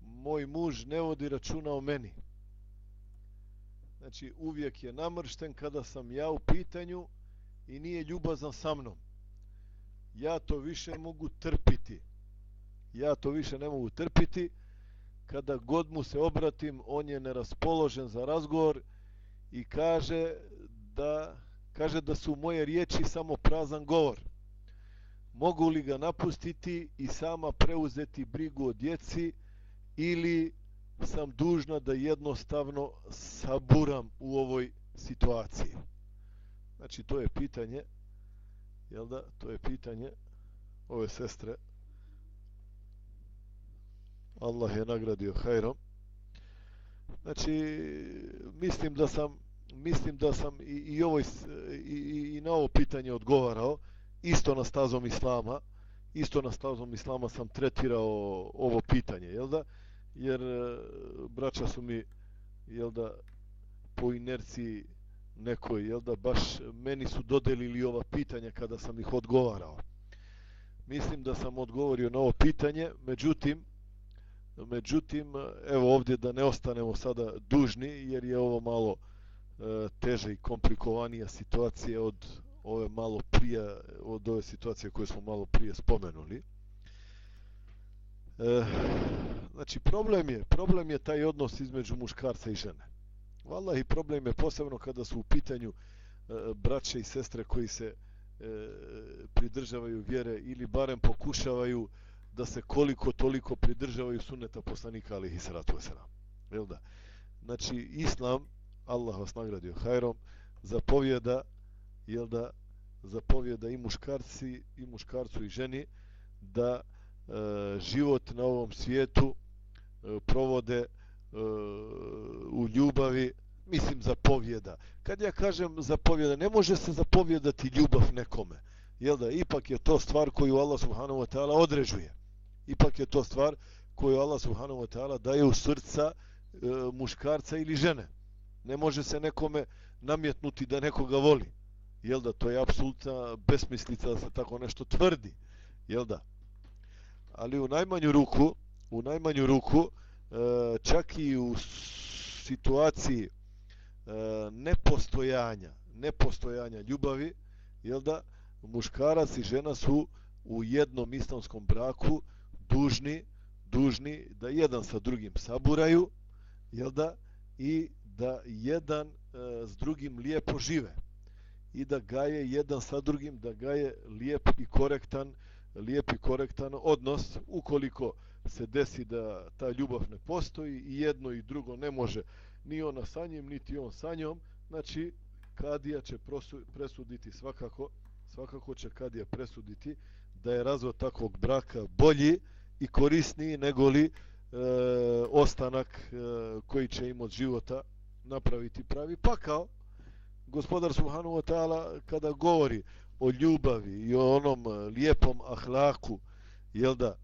Moj muž ne vodi računa o meni. Znači uvijek je namršten kada sam ja u pitanju i nije ljubazan sa mnom. Ja to više mogu trpiti. Ja to više ne mogu trpiti. Kada god mu se obratim, on je neraspoložen za razgovor i kaže da kaže da su moje riječi samo prazan govor. Mogu li ga napustiti i sama preuzeti brigu o djeci ili sam dužna da jednostavno saburam u ovoj situaciji? Znači, to je pitanje, jel da, to je pitanje ove sestre. Allah je nagradio hajrom. Znači, mislim da sam mislim da sam i, i, ovoj, i, i na ovo pitanje odgovarao, isto na stazom Islama, isto na stazom Islama sam tretirao ovo pitanje, jel da? Jer e, braća su mi, jel da, po inerciji nekoj, jel da, baš meni su dodelili ova pitanja kada sam ih odgovarao. Mislim da sam odgovorio na ovo pitanje, međutim, međutim, evo ovdje da ne ostanemo sada dužni, jer je ovo malo, E, teže i komplikovanija situacija od ove malo prije od ove situacije koje smo malo prije spomenuli. E, znači problem je problem je taj odnos između muškarca i žene. Vallahi i problem je posebno kada su u pitanju e, braće i sestre koji se e, pridržavaju vjere ili barem pokušavaju da se koliko toliko pridržavaju sunneta poslanika alihi salatu wasalam. Jel da? Znači, islam Allah vas nagradio hajrom, zapovjeda, jel da, zapovjeda i muškarci, i muškarcu i ženi, da e, život na ovom svijetu e, provode e, u ljubavi, mislim zapovjeda. Kad ja kažem zapovjeda, ne može se zapovjedati ljubav nekome. Jel da, ipak je to stvar koju Allah subhanahu wa ta'ala određuje. Ipak je to stvar koju Allah subhanahu wa ta'ala daje u srca e, muškarca ili žene ne može se nekome namjetnuti da nekoga voli. Jel da, to je apsolutna besmislica da se tako nešto tvrdi. Jel da? Ali u najmanju ruku, u najmanju ruku, e, čak i u situaciji e, nepostojanja, nepostojanja ljubavi, jel da, muškarac i žena su u jednom islamskom braku dužni, dužni da jedan sa drugim saburaju, jel da, i da jedan e, s drugim lijepo žive i da ga je jedan sa drugim da ga je lijep i korektan lijep i korektan odnos. Ukoliko se desi da ta ljubav ne postoji i jedno i drugo ne može ni ona sa njim niti on sa njom znači kadija će presuditi svakako svakako će kadija presuditi da je razvod takvog braka bolji i korisniji nego li e, ostanak e, koji će im od života napraviti pravi pakao. Gospodar Subhanahu wa ta'ala kada govori o ljubavi i o onom e, lijepom ahlaku, jel da,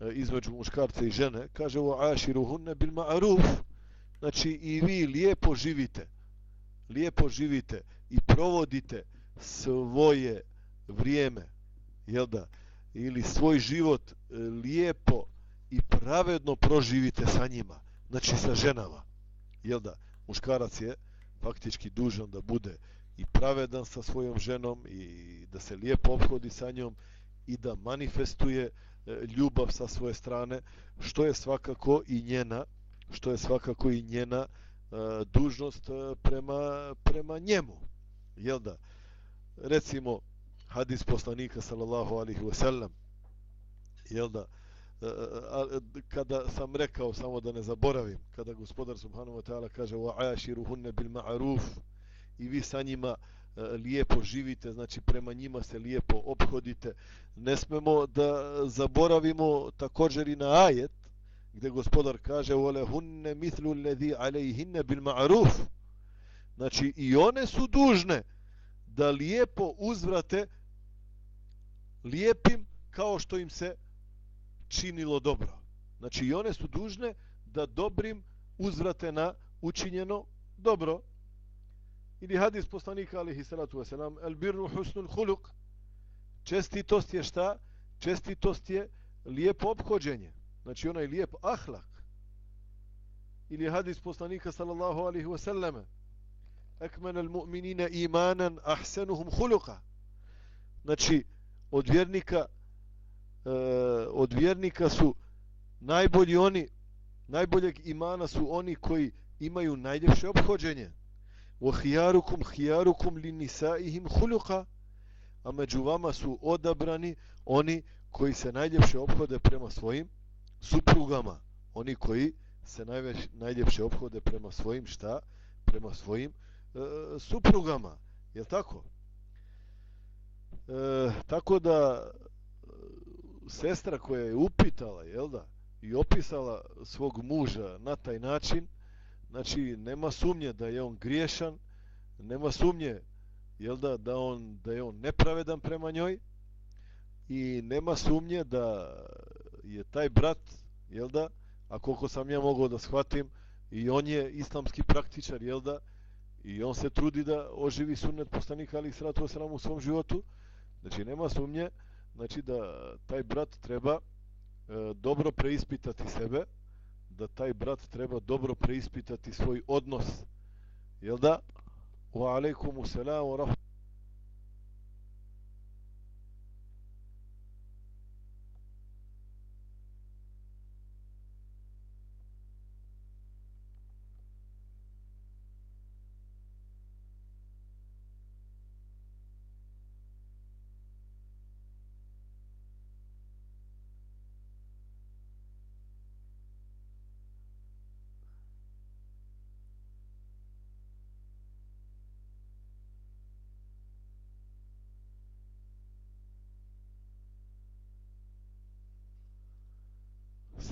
e, između muškarca i žene, kaže o aširuhunne bil ma'aruf, znači i vi lijepo živite, lijepo živite i provodite svoje vrijeme, jel da, ili svoj život e, lijepo i pravedno proživite sa njima, znači sa ženama, jel da, muškarac je faktički dužan da bude i pravedan sa svojom ženom i da se lijepo obhodi sa njom i da manifestuje e, ljubav sa svoje strane što je svakako i njena što je svakako i njena e, dužnost e, prema, prema njemu jel da? Recimo hadis poslanika sallallahu alaihi wasallam jel da? Eh, eh, eh, kada sam rekao samo da ne zaboravim kada gospodar subhanahu wa ta'ala kaže wa ashiruhunna bil ma'ruf i vi sa njima lijepo živite znači prema njima se lijepo obhodite. Ne smemo da zaboravimo također i na ajet gdje gospodar kaže وَلَهُنَّ hunne mithlu عَلَيْهِنَّ بِالْمَعْرُوفِ bil ma'ruf znači i one su dužne da lijepo uzvrate lijepim kao što im se činilo dobro. Znači i one su dužne da dobrim uzvrate na učinjeno dobro. Ili hadis poslanika alihi salatu wasalam, el birru husnul huluk, čestitost je šta? Čestitost je lijepo obhođenje. Znači onaj lijep ahlak. Ili hadis poslanika sallallahu alihi wasallam, ekmen al mu'minina imanan ahsenuhum huluka. Znači, od vjernika E, od vjernika su najbolji oni najboljeg imana su oni koji imaju najljepše obhođenje. وَحِيَارُكُمْ حِيَارُكُمْ لِنِسَائِهِمْ خُلُقَ nisaihim a među vama su odabrani oni koji se najljepše obhode prema svojim suprugama. Oni koji se najveć, najljepše obhode prema svojim šta? Prema svojim e, suprugama. Je tako? E, tako da sestra koja je upitala, jel da, i opisala svog muža na taj način, znači nema sumnje da je on griješan, nema sumnje jel da, da, on, da je on nepravedan prema njoj i nema sumnje da je taj brat, jel da, a koliko sam ja mogao da shvatim, i on je islamski praktičar, jel da, i on se trudi da oživi sunnet poslanika ali sratu osram u svom životu, znači nema sumnje, znači da taj brat treba e, dobro preispitati sebe, da taj brat treba dobro preispitati svoj odnos. Jel da? Wa alaikumu wa rahmatullahi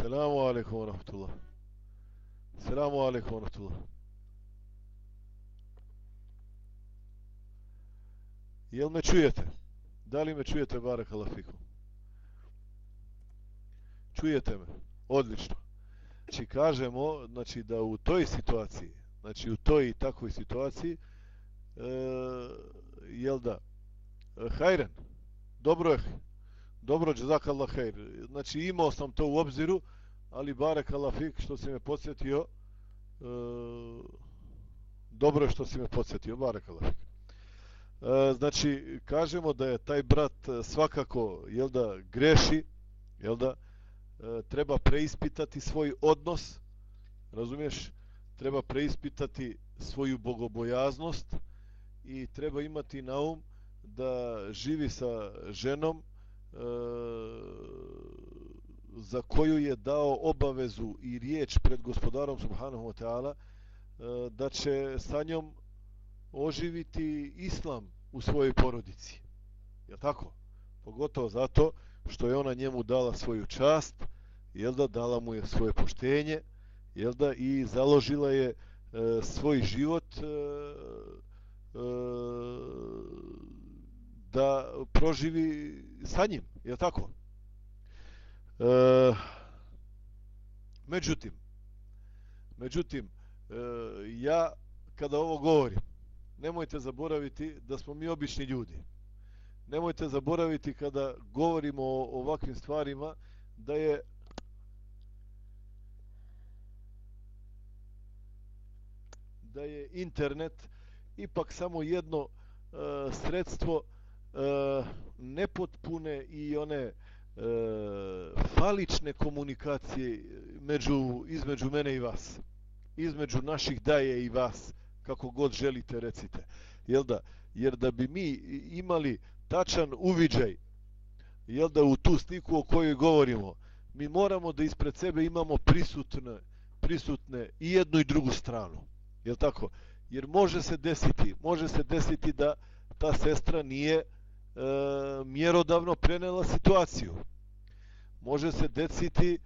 Selamu alaikum wa rahmatullah. Selamu alaikum wa rahmatullah. Jel me čujete? Da li me čujete, barak Allah? Čujete me? Odlično. Znači, kažemo znači, da u toj situaciji, znači u toj i takvoj situaciji, e, jel da, hajren, dobro je, dobro, je, Allah hajr. Znači, imao sam to u obziru, ali barek alafik što si me podsjetio e, dobro je što si me podsjetio barek alafik e, znači kažemo da je taj brat e, svakako jel da greši jel da e, treba preispitati svoj odnos razumiješ? Treba preispitati svoju bogobojaznost i treba imati na um da živi sa ženom e, za koju je dao obavezu i riječ pred gospodarom subhanahu wa ta'ala e, da će sa njom oživiti islam u svojoj porodici. Je tako? Pogotovo zato što je ona njemu dala svoju čast, jel da dala mu je svoje poštenje, jel da i založila je e, svoj život e, e, da proživi sa njim, je tako? E, međutim, međutim, e, ja kada ovo govorim, nemojte zaboraviti da smo mi obični ljudi. Nemojte zaboraviti kada govorimo o ovakvim stvarima da je da je internet ipak samo jedno e, sredstvo uh, nepotpune i one e, e, falične komunikacije među, između mene i vas. Između naših daje i vas, kako god želite recite. Jel da? Jer da bi mi imali tačan uviđaj, jel da u tu sliku o kojoj govorimo, mi moramo da ispred sebe imamo prisutne, prisutne i jednu i drugu stranu. jel tako? Jer može se desiti, može se desiti da ta sestra nije E, mjerodavno prenela situaciju. Može se deciti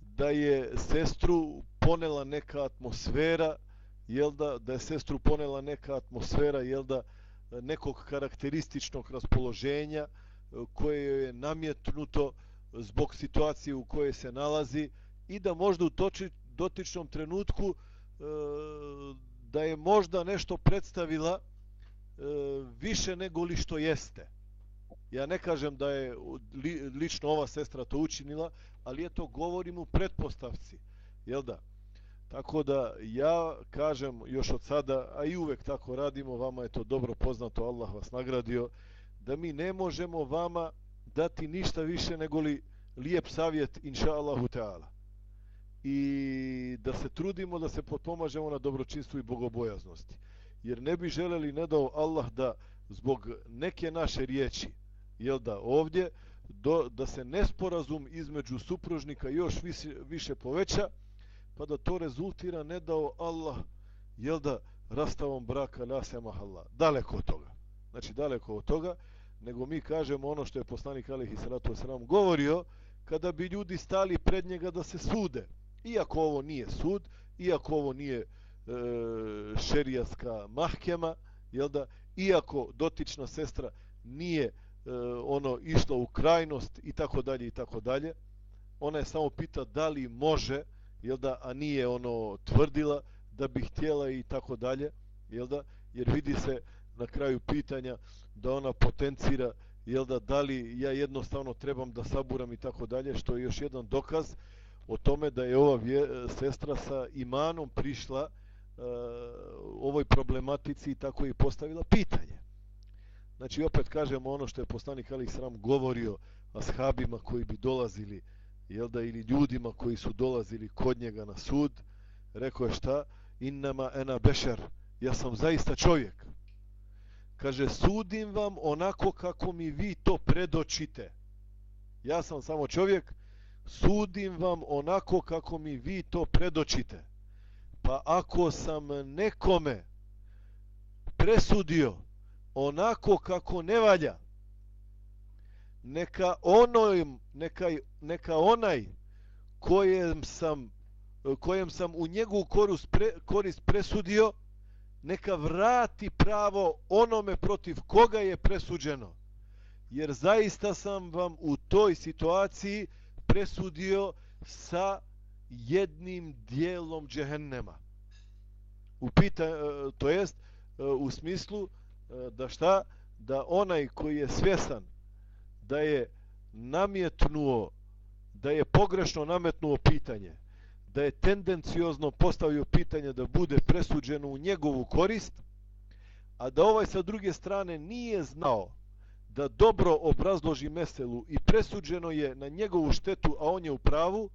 da je sestru ponela neka atmosfera, jel da, da je sestru ponela neka atmosfera, jel da, nekog karakterističnog raspoloženja koje koje je namjetnuto zbog situacije u kojoj se nalazi i da možda u toči, dotičnom trenutku e, da je možda nešto predstavila e, više nego li što jeste. Ja ne kažem da je li, lično ova sestra to učinila, ali je to govorim u pretpostavci. Jel da? Tako da ja kažem još od sada, a i uvek tako radimo, vama je to dobro poznato, Allah vas nagradio, da mi ne možemo vama dati ništa više nego li lijep savjet, inša Allahu Teala. I da se trudimo da se potpomažemo na dobročinstvu i bogobojaznosti. Jer ne bi želeli, ne dao Allah, da zbog neke naše riječi, jel da ovdje, do, da se nesporazum između supružnika još više, više poveća, pa da to rezultira ne dao Allah, jel da, rastavom braka nasema Allah. Daleko od toga. Znači, daleko od toga, nego mi kažemo ono što je poslanik Alihi Salatu Wasalam govorio, kada bi ljudi stali pred njega da se sude. Iako ovo nije sud, iako ovo nije e, šerijaska mahkema, jel da, iako dotična sestra nije E, ono išla u krajnost i tako dalje i tako dalje, ona je samo pita da li može, jel da, a nije ono tvrdila da bi htjela i tako dalje, jel da, jer vidi se na kraju pitanja da ona potencira jel da, da li ja jednostavno trebam da saburam i tako dalje, što je još jedan dokaz o tome da je ova vje, sestra sa imanom prišla uh, ovoj problematici i tako je postavila pitanje. Znači, opet kažemo ono što je poslanik Ali Sram govorio ashabima koji bi dolazili jel da, ili ljudima koji su dolazili kod njega na sud, rekao je šta? Innama ena bešer, ja sam zaista čovjek. Kaže, sudim vam onako kako mi vi to predočite. Ja sam samo čovjek, sudim vam onako kako mi vi to predočite. Pa ako sam nekome presudio onako kako ne valja, neka onoj, neka, neka onaj kojem sam, kojem sam u njegovu korist, pre, korist presudio, neka vrati pravo onome protiv koga je presuđeno. Jer zaista sam vam u toj situaciji presudio sa jednim dijelom džehennema. U pita, e, to jest e, u smislu E, da šta? Da onaj koji je svjesan da je namjetnuo, da je pogrešno nametnuo pitanje, da je tendenciozno postavio pitanje da bude presuđeno u njegovu korist, a da ovaj sa druge strane nije znao da dobro obrazloži meselu i presuđeno je na njegovu štetu, a on je u pravu,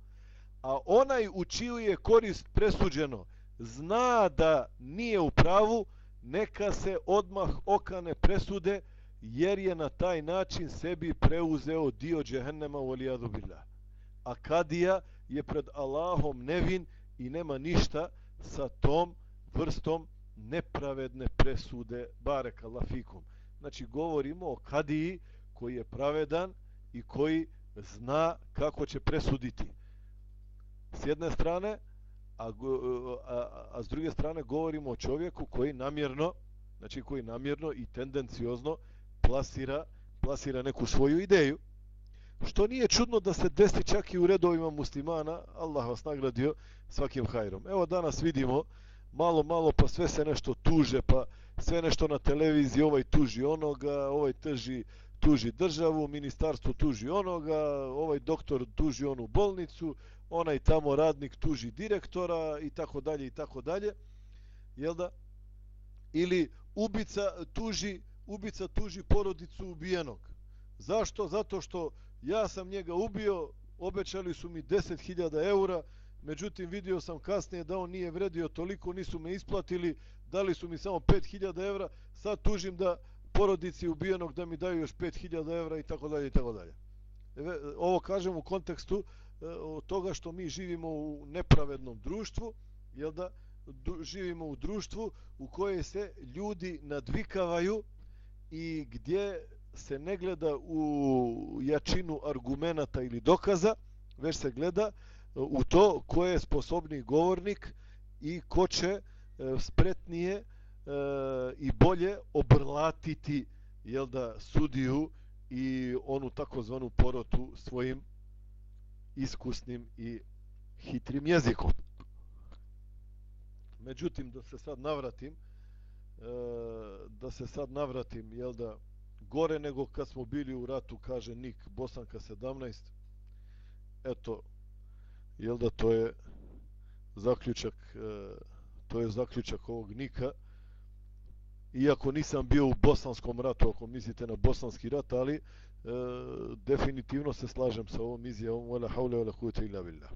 a onaj u čiju je korist presuđeno zna da nije u pravu, neka se odmah okane presude, jer je na taj način sebi preuzeo dio džehennema u alijadu billah. A kadija je pred Allahom nevin i nema ništa sa tom vrstom nepravedne presude barek Allahikum. Znači govorimo o kadiji koji je pravedan i koji zna kako će presuditi. S jedne strane, a, e, a, a s druge strane govorimo o čovjeku koji namjerno, znači koji namjerno i tendenciozno plasira, plasira neku svoju ideju. Što nije čudno da se desi čak i u redovima muslimana, Allah vas nagradio svakim hajrom. Evo danas vidimo, malo, malo, pa sve se nešto tuže, pa sve nešto na televiziji, ovaj tuži onoga, ovaj teži, tuži državu, ministarstvo tuži onoga, ovaj doktor tuži onu bolnicu, onaj tamo radnik tuži direktora i tako dalje i tako dalje. Jel da? Ili ubica tuži ubica tuži porodicu ubijenog. Zašto? Zato što ja sam njega ubio, obećali su mi 10.000 eura, međutim vidio sam kasnije da on nije vredio toliko, nisu me isplatili, dali su mi samo 5.000 eura, sad tužim da porodici ubijenog da mi daju još 5.000 eura i tako dalje i tako dalje. E, ovo kažem u kontekstu E, od toga što mi živimo u nepravednom društvu, jel da, živimo u društvu u koje se ljudi nadvikavaju i gdje se ne gleda u jačinu argumenata ili dokaza, već se gleda e, u to ko je sposobni govornik i ko će e, spretnije i bolje obrlatiti jel da sudiju i onu takozvanu porotu svojim iskusnim i hitrim jezikom. Međutim, da se sad navratim, e, da se sad navratim, jel da, gore nego kad smo bili u ratu, kaže Nik Bosanka 17, eto, jel da to je zaključak, e, to je zaključak ovog Nika, iako nisam bio u bosanskom ratu, ako mislite na bosanski rat, ali e, definitivno se slažem sa ovom izjavom, wala haule wala kuvvete illa billah.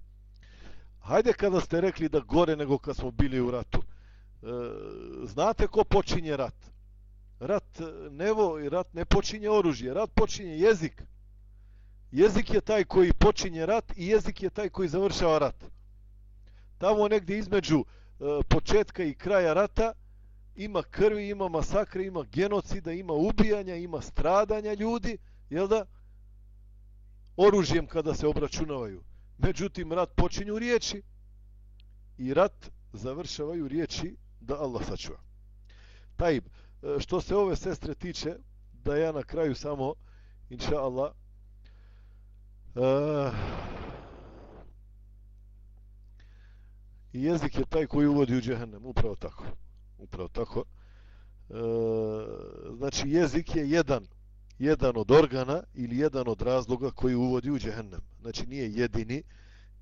Hajde kada ste rekli da gore nego kad smo bili u ratu. E, znate ko počinje rat? Rat e, nevo i rat ne počinje oružje, rat počinje jezik. Jezik je taj koji počinje rat i jezik je taj koji završava rat. Tamo negdje između e, početka i kraja rata ima krvi, ima masakre, ima genocida, ima ubijanja, ima stradanja ljudi, jel da? Oružjem kada se obračunavaju. Međutim, rat počinju riječi i rat završavaju riječi da Allah sačuva. Tajib, što se ove sestre tiče, da ja na kraju samo, inša Allah, uh, jezik je taj koji uvodi u džehennem, upravo tako. Upravo tako. E, znači, jezik je jedan jedan od organa ili jedan od razloga koji uvodi u džehennem. Znači nije jedini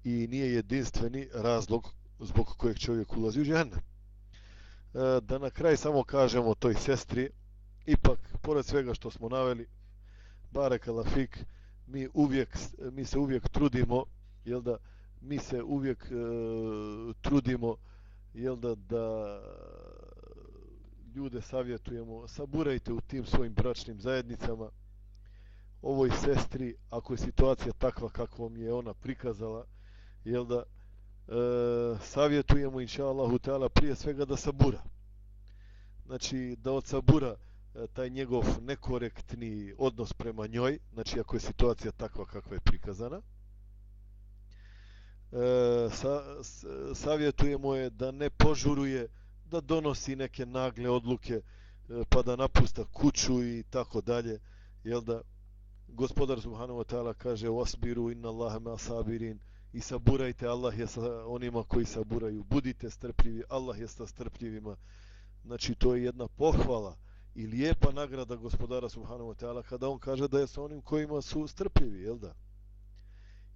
i nije jedinstveni razlog zbog kojeg čovjek ulazi u džehennem. E, da na kraj samo kažemo toj sestri, ipak, pored svega što smo naveli, Barek Alafik, mi, uvijek, mi se uvijek trudimo, jel da, mi se uvijek e, trudimo, jel da, da ljude savjetujemo, saburajte u tim svojim bračnim zajednicama, ovoj sestri, ako je situacija takva kakvom je ona prikazala, jel da, e, savjetujemo, inša Allahu ta'ala, prije svega da sabura. Znači, da od sabura e, taj njegov nekorektni odnos prema njoj, znači ako je situacija takva kakva je prikazana, e, sa, s, savjetujemo je da ne požuruje da donosi neke nagle odluke e, pa da napusta kuću i tako dalje jel da? Gospodar subhanahu wa ta'ala kaže wasbiru inna allaha ma sabirin. I saburajte Allah je sa onima koji saburaju. Budite strpljivi Allah je sa strpljivima. Znači to je jedna pohvala i lijepa nagrada gospodara subhanahu wa ta'ala kada on kaže da je sa onim kojima su strpljivi jel da?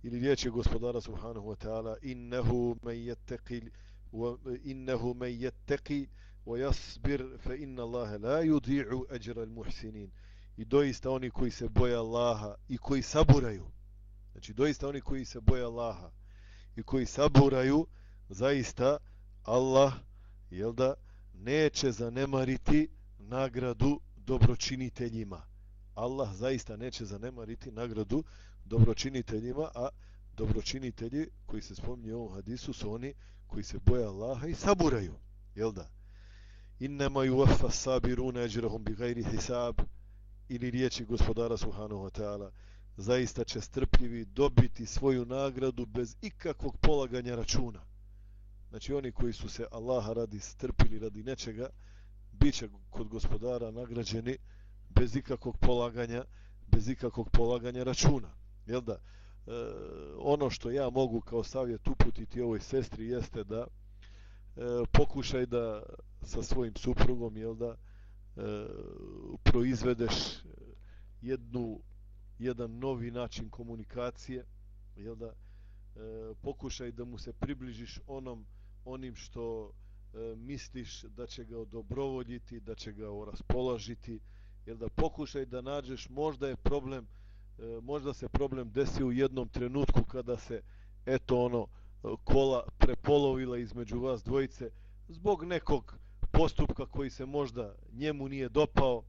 Ili riječ je gospodara subhanahu wa ta'ala innehu men yattaqi وإنه من يتقي ويصبر فإن الله لا يضيع أجر المحسنين i doista oni koji se boje Allaha i koji saburaju znači doista oni koji se boje Allaha i koji saburaju zaista Allah jel da neće zanemariti nagradu dobročiniteljima Allah zaista neće zanemariti nagradu dobročiniteljima a dobročinitelji koji se spominje u ovom hadisu su oni koji se boje Allaha i saburaju, jel da? Innama yuwaffa sabiruna ajrahum bighairi hisab ili riječi gospodara subhanahu wa ta'ala zaista će strpljivi dobiti svoju nagradu bez ikakvog polaganja računa. Znači oni koji su se Allaha radi strpili radi nečega, bit će kod gospodara nagrađeni bez ikakvog polaganja, bez ikakvog polaganja računa. Jel da? E, ono što ja mogu kao savjet uputiti ovoj sestri jeste da e, pokušaj da sa svojim suprugom jel da e, proizvedeš jednu jedan novi način komunikacije jel da e, pokušaj da mu se približiš onom onim što e, misliš da će ga odobrovoljiti da će ga oraspolažiti, jel da pokušaj da nađeš možda je problem E, E, možda se problem desi u jednom trenutku kada se eto ono e, kola prepolovila između vas dvojice zbog nekog postupka koji se možda njemu nije dopao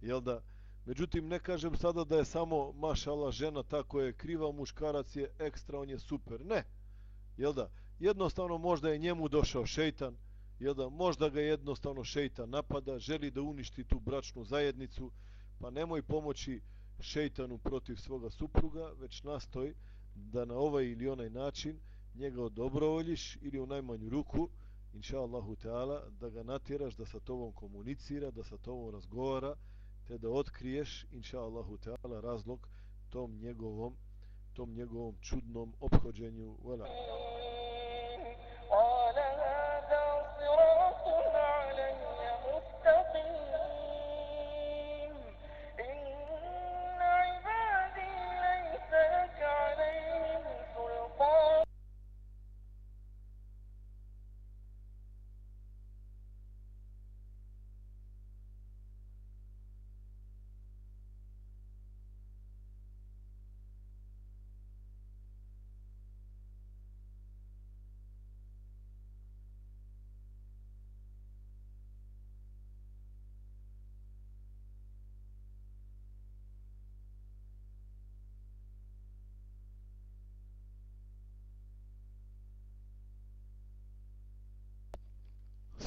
jel da Međutim, ne kažem sada da je samo mašala žena tako je kriva, muškarac je ekstra, on je super. Ne. Jel da? Jednostavno možda je njemu došao šeitan, jel da? Možda ga jednostavno šeitan napada, želi da uništi tu bračnu zajednicu, pa nemoj pomoći šeitanu protiv svoga supruga, već nastoj da na ovaj ili onaj način njega odobrovoljiš ili u najmanju ruku, inša Allahu Teala, da ga natjeraš da sa tobom komunicira, da sa tobom razgovara, te da otkriješ, inša Allahu Teala, razlog tom njegovom, tom njegovom čudnom obhođenju. Voilà.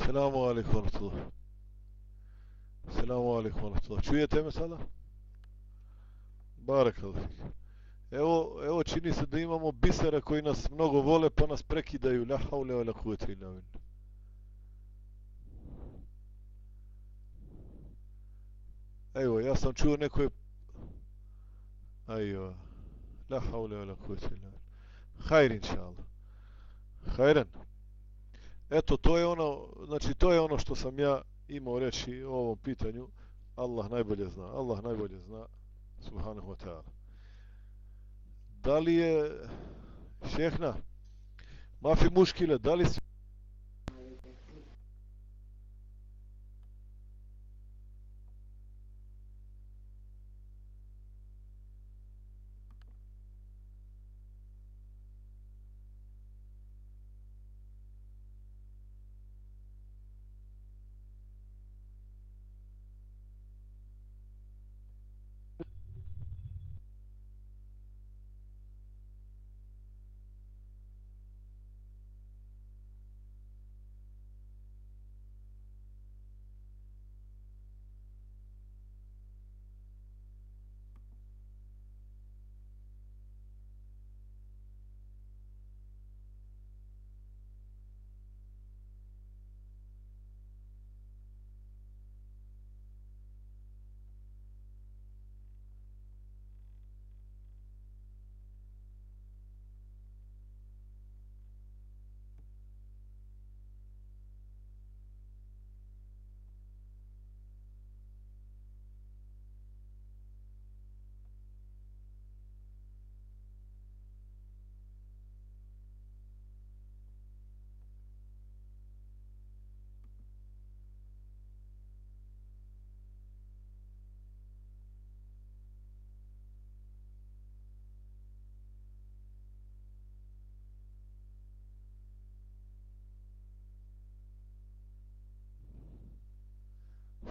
Selamu alaikum rahmatullah. Selamu alaikum rahmatullah. Čujete me sada? Barak Evo, evo čini se da imamo bisera koji nas mnogo vole pa nas prekidaju. La haule wa la kuvete illa min. Evo, ja sam čuo neko je... Ajo. La haule wa la kuvete illa min. Hajr inša Allah. Hajran. Eto, to je ono, znači to je ono što sam ja imao reći o ovom pitanju. Allah najbolje zna. Allah najbolje zna. Subhanahu wa ta'ala. Da li je šehna mafi muškile, da li si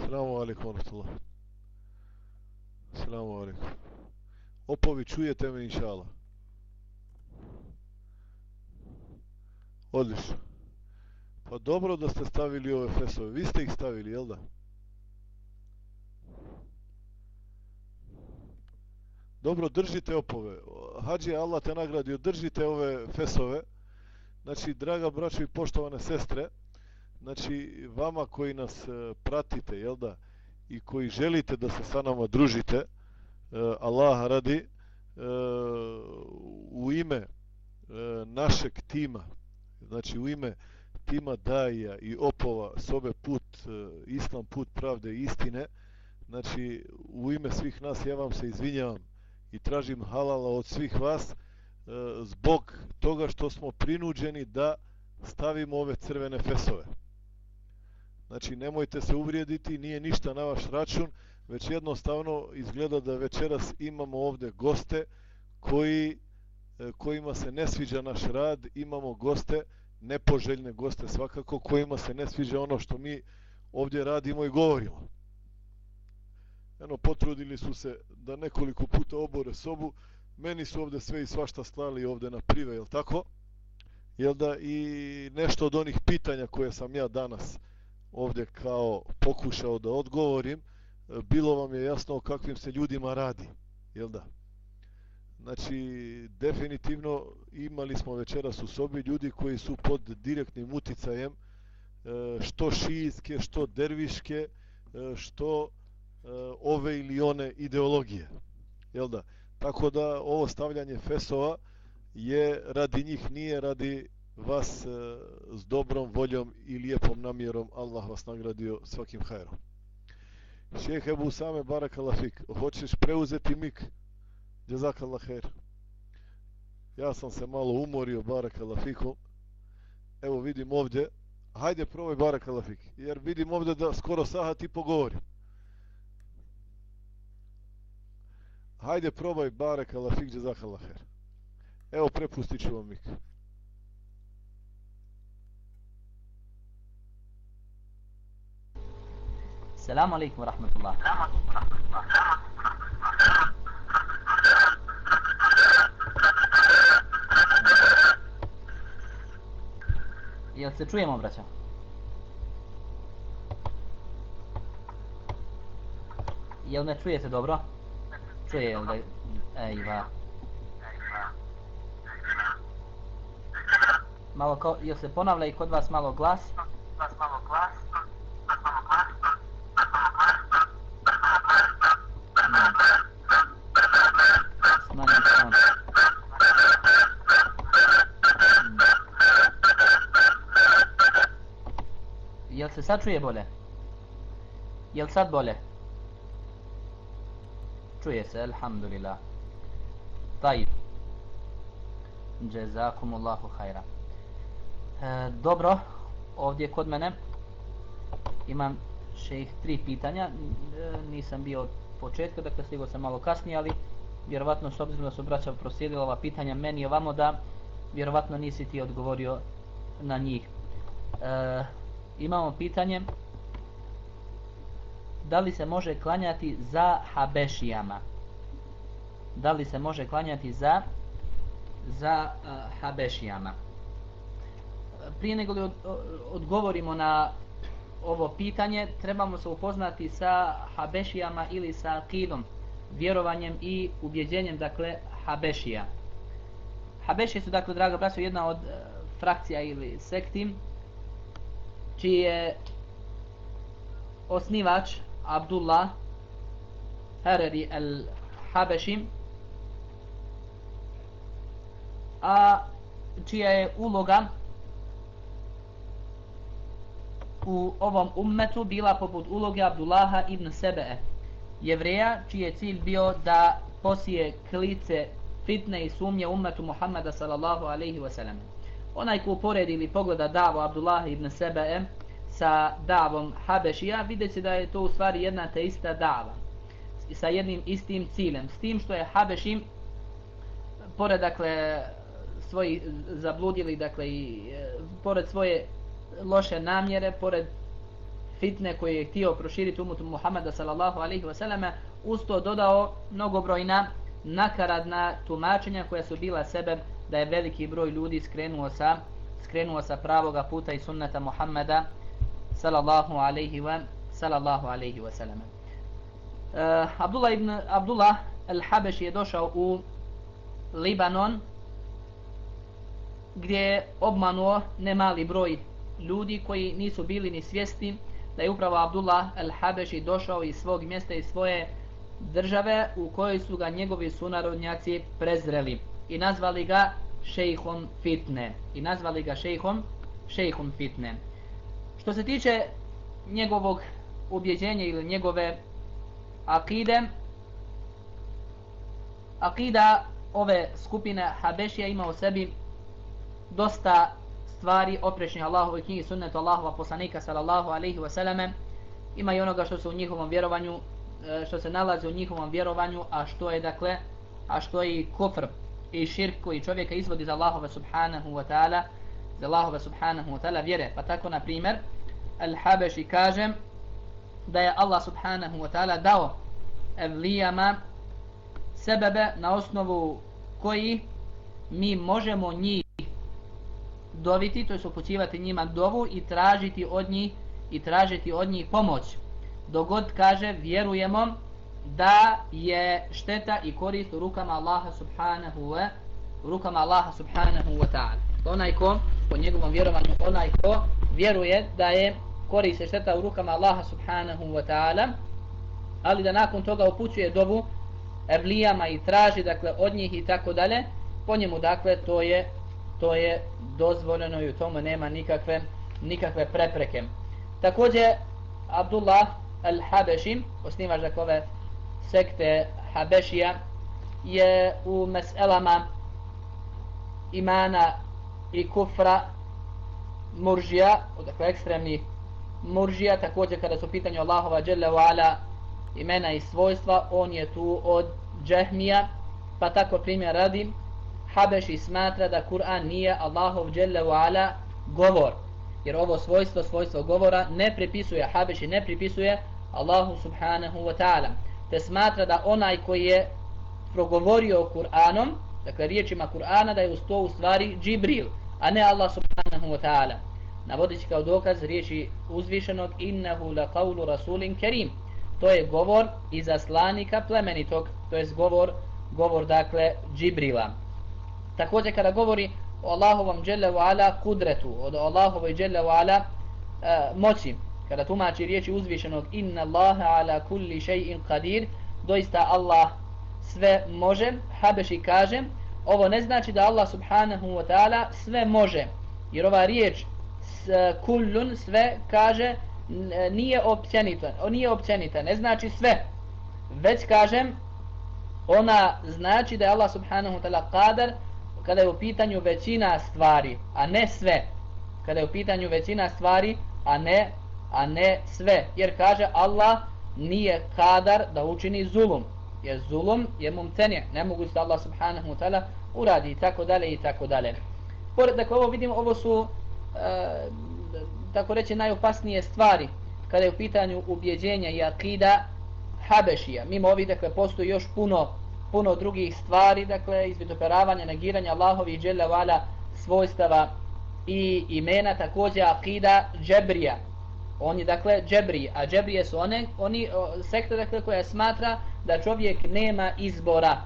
Assalamu alaikum warahmatullah. Assalamu alaikum. Opovi, čujete me inšala? Odlično. Pa dobro da ste stavili ove fesove. Vi ste ih stavili, jel da? Dobro, držite opove. Hadži Allah te nagradio, držite ove fesove. Znači, draga braćo i poštovane sestre, znači vama koji nas e, pratite, jel da, i koji želite da se sa nama družite, e, Allah radi, e, u ime našeg tima, znači u ime tima Daija i Opova sobe put, Islam put pravde i istine, znači u ime svih nas ja vam se izvinjavam i tražim halala od svih vas zbog toga što smo prinuđeni da stavimo ove crvene fesove. Znači, nemojte se uvrijediti, nije ništa na vaš račun, već jednostavno izgleda da večeras imamo ovde goste koji, e, kojima se ne sviđa naš rad, imamo goste, nepoželjne goste svakako, kojima se ne sviđa ono što mi ovdje radimo i govorimo. eno, potrudili su se da nekoliko puta obore sobu, meni su ovdje sve i svašta slali ovdje na prive, jel tako? Jel da i nešto od onih pitanja koje sam ja danas ovdje kao pokušao da odgovorim, e, bilo vam je jasno o kakvim se ljudima radi, jel da? Znači, definitivno imali smo večeras u sobi ljudi koji su pod direktnim uticajem e, što šijske, što derviške, e, što ove ili one ideologije. Jel da? Tako da ovo stavljanje fesova je radi njih, nije radi vas e, s dobrom voljom i lijepom namjerom. Allah vas nagradio svakim hajrom. Šejh Ebu Same Barakalafik, hoćeš preuzeti mik? Jazakallah khair. Ja sam se malo umorio, Barakalafikom. Evo vidim ovdje. Hajde probaj Barakalafik. Jer vidim ovdje da skoro sahat i pogovorim. Hajde probaj Barakalafik, jazakallah khair. Evo prepustit ću vam mik. Assalamu alaikum wa rahmatullah. Jel se čujemo, braća? Jel me čujete dobro? Čuje, jel da... Ejva. Malo ko... Jel se ponavlja i kod vas malo glas? Vas malo glas? Sad čuje bolje? Jel sad bolje? Čuje se, alhamdulillah. Taj. Jazakumullahu hajra. E, dobro, ovdje kod mene imam šejih tri pitanja. E, nisam bio od početka, dakle stigo sam malo kasnije, ali vjerovatno s obzirom da su braća prosjedila ova pitanja meni ovamo da vjerovatno nisi ti odgovorio na njih. E, imamo pitanje. Da li se može klanjati za Habešijama? Da li se može klanjati za za uh, Habešijama? Prije nego li od, odgovorimo na ovo pitanje trebamo se upoznati sa Habešijama ili sa akidom vjerovanjem i ubjeđenjem dakle Habešija. Habešije su dakle draga braćo jedna od uh, frakcija ili sekti čiji je osnivač Abdullah Harari al-Habashim a čija je uloga u ovom ummetu bila poput uloge Abdullaha ibn Sebe'e jevreja čiji je cilj bio da posije klice fitne i sumnje ummetu Muhammada sallallahu alaihi wasallam onaj ko poredi ili pogleda davu Abdullah ibn Sebe'e sa davom Habešija, vidjet će da je to u stvari jedna te ista dava sa jednim istim ciljem. S tim što je Habešim pored dakle svoji zabludili dakle i e, pored svoje loše namjere, pored fitne koje je htio proširiti umutu Muhammada sallallahu alaihi wasallam, usto dodao mnogobrojna nakaradna tumačenja koja su bila sebe da je veliki broj ljudi skrenuo sa skrenuo sa pravoga puta i sunneta Muhammeda sallallahu alejhi wa sallallahu alejhi wa sallam. Uh, Abdullah ibn Abdullah al-Habashi je došao u Libanon gdje je obmanuo nemali broj ljudi koji nisu bili ni svjesni da je upravo Abdullah al-Habashi došao iz svog mjesta i svoje države u kojoj su ga njegovi sunarodnjaci prezreli i nazvali ga šejhom fitne. I nazvali ga šejhom šejhom fitne. Što se tiče njegovog ubjeđenja ili njegove akide akida ove skupine Habešija ima u sebi dosta stvari oprečnih Allahove knjigi sunnetu Allahova poslanika sallallahu alaihi wa salame ima i onoga što se u njihovom vjerovanju e, što se nalazi u njihovom vjerovanju a što je dakle a što je i kufr i širk koji čovjeka izvodi za Allahove subhanahu wa ta'ala za Allahove subhanahu wa ta'ala vjere pa tako na primjer Al-Habeši kaže da je Allah subhanahu wa ta'ala dao evlijama sebebe na osnovu koji mi možemo njih doviti, to je upućivati njima dovu i tražiti od njih i tražiti od njih pomoć. Dogod kaže vjerujemo da je šteta i korist u rukama Allaha subhanahu wa rukama Allaha subhanahu wa ta'ala. Onaj ko, po njegovom vjerovanju, onaj ko vjeruje da je korist i šteta u rukama Allaha subhanahu wa ta'ala, ali da nakon toga upućuje dovu evlijama i traži dakle od njih i tako dalje, po njemu dakle to je to je dozvoljeno i u tome nema nikakve nikakve prepreke. Također Abdullah al-Habeshi, osnivač dakle ove sekte Habešija, je u meselama imana i kufra muržija, dakle ekstremni muržija, također kada su pitanje Allahova dželle ala imena i svojstva, on je tu od džehmija, pa tako primjer radi, Habeši smatra da Kur'an nije Allahov dželle ala govor, jer ovo svojstvo, svojstvo govora ne pripisuje, Habeši ne pripisuje Allahu subhanahu wa ta'ala, te smatra da onaj koji je progovorio Kur'anom, dakle riječima Kur'ana, da je uz to u stvari Džibril, a ne Allah subhanahu wa ta'ala. Navodići kao dokaz riječi uzvišenog innahu la qawlu rasulin kerim. To je govor izaslanika plemenitog, to je govor, govor dakle Džibrila. Također kada govori o Allahovom dželle ala kudretu, o Allahovoj dželle wa ala e, moći, kada tumači riječi uzvišenog inna Allaha ala kulli shay'in qadir, doista Allah sve može, Habeši kaže, ovo ne znači da Allah subhanahu wa ta'ala sve može, jer ova riječ s, kullun sve kaže nije općenita, nije općenita, ne znači sve, već kažem ona znači da je Allah subhanahu wa ta'ala qadar kada je u pitanju većina stvari, a ne sve, kada je u pitanju većina stvari, a ne a ne sve. Jer kaže Allah nije kadar da učini zulum. Jer zulum je mumtenje. Ne mogu se Allah subhanahu wa ta'ala uradi i tako dalje i tako dalje. Pored dakle ovo vidimo, ovo su e, tako reći najopasnije stvari kada je u pitanju ubjeđenja i akida Habešija. Mimo ovih dakle postoji još puno puno drugih stvari, dakle izvitoperavanja, negiranja Allahovi i dželle svojstava i imena, također akida Džebrija, oni dakle džebri, a džebrije su one, oni o, sekta dakle koja smatra da čovjek nema izbora,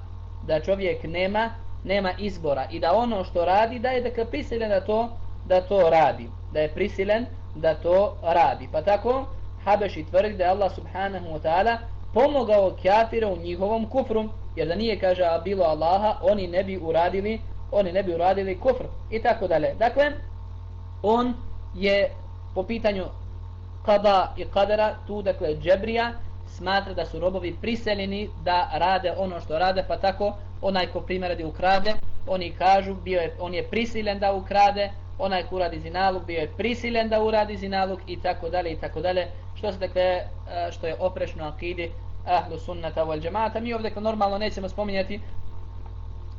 da čovjek nema nema izbora. I da ono što radi da je dakle prisilen da to da to radi, da je prisilen da to radi. Pa tako Habeši tvrdi da je Allah subhanahu wa ta'ala pomogao kafira u njihovom kufru, jer da nije kaže a bilo Allaha, oni ne bi uradili oni ne bi uradili kufr. I tako dalje. Dakle, on je po pitanju kada i kadera, tu dakle džebrija, smatra da su robovi priseljeni da rade ono što rade, pa tako onaj ko primjer radi ukrade, oni kažu, bio je, on je prisilen da ukrade, onaj ko uradi zinalog, bio je prisilen da uradi zinalog i tako dalje i tako dalje, što se dakle, e, što je oprešno akidi ahlu sunnata wal džemata. Mi ovdje dakle normalno nećemo spominjati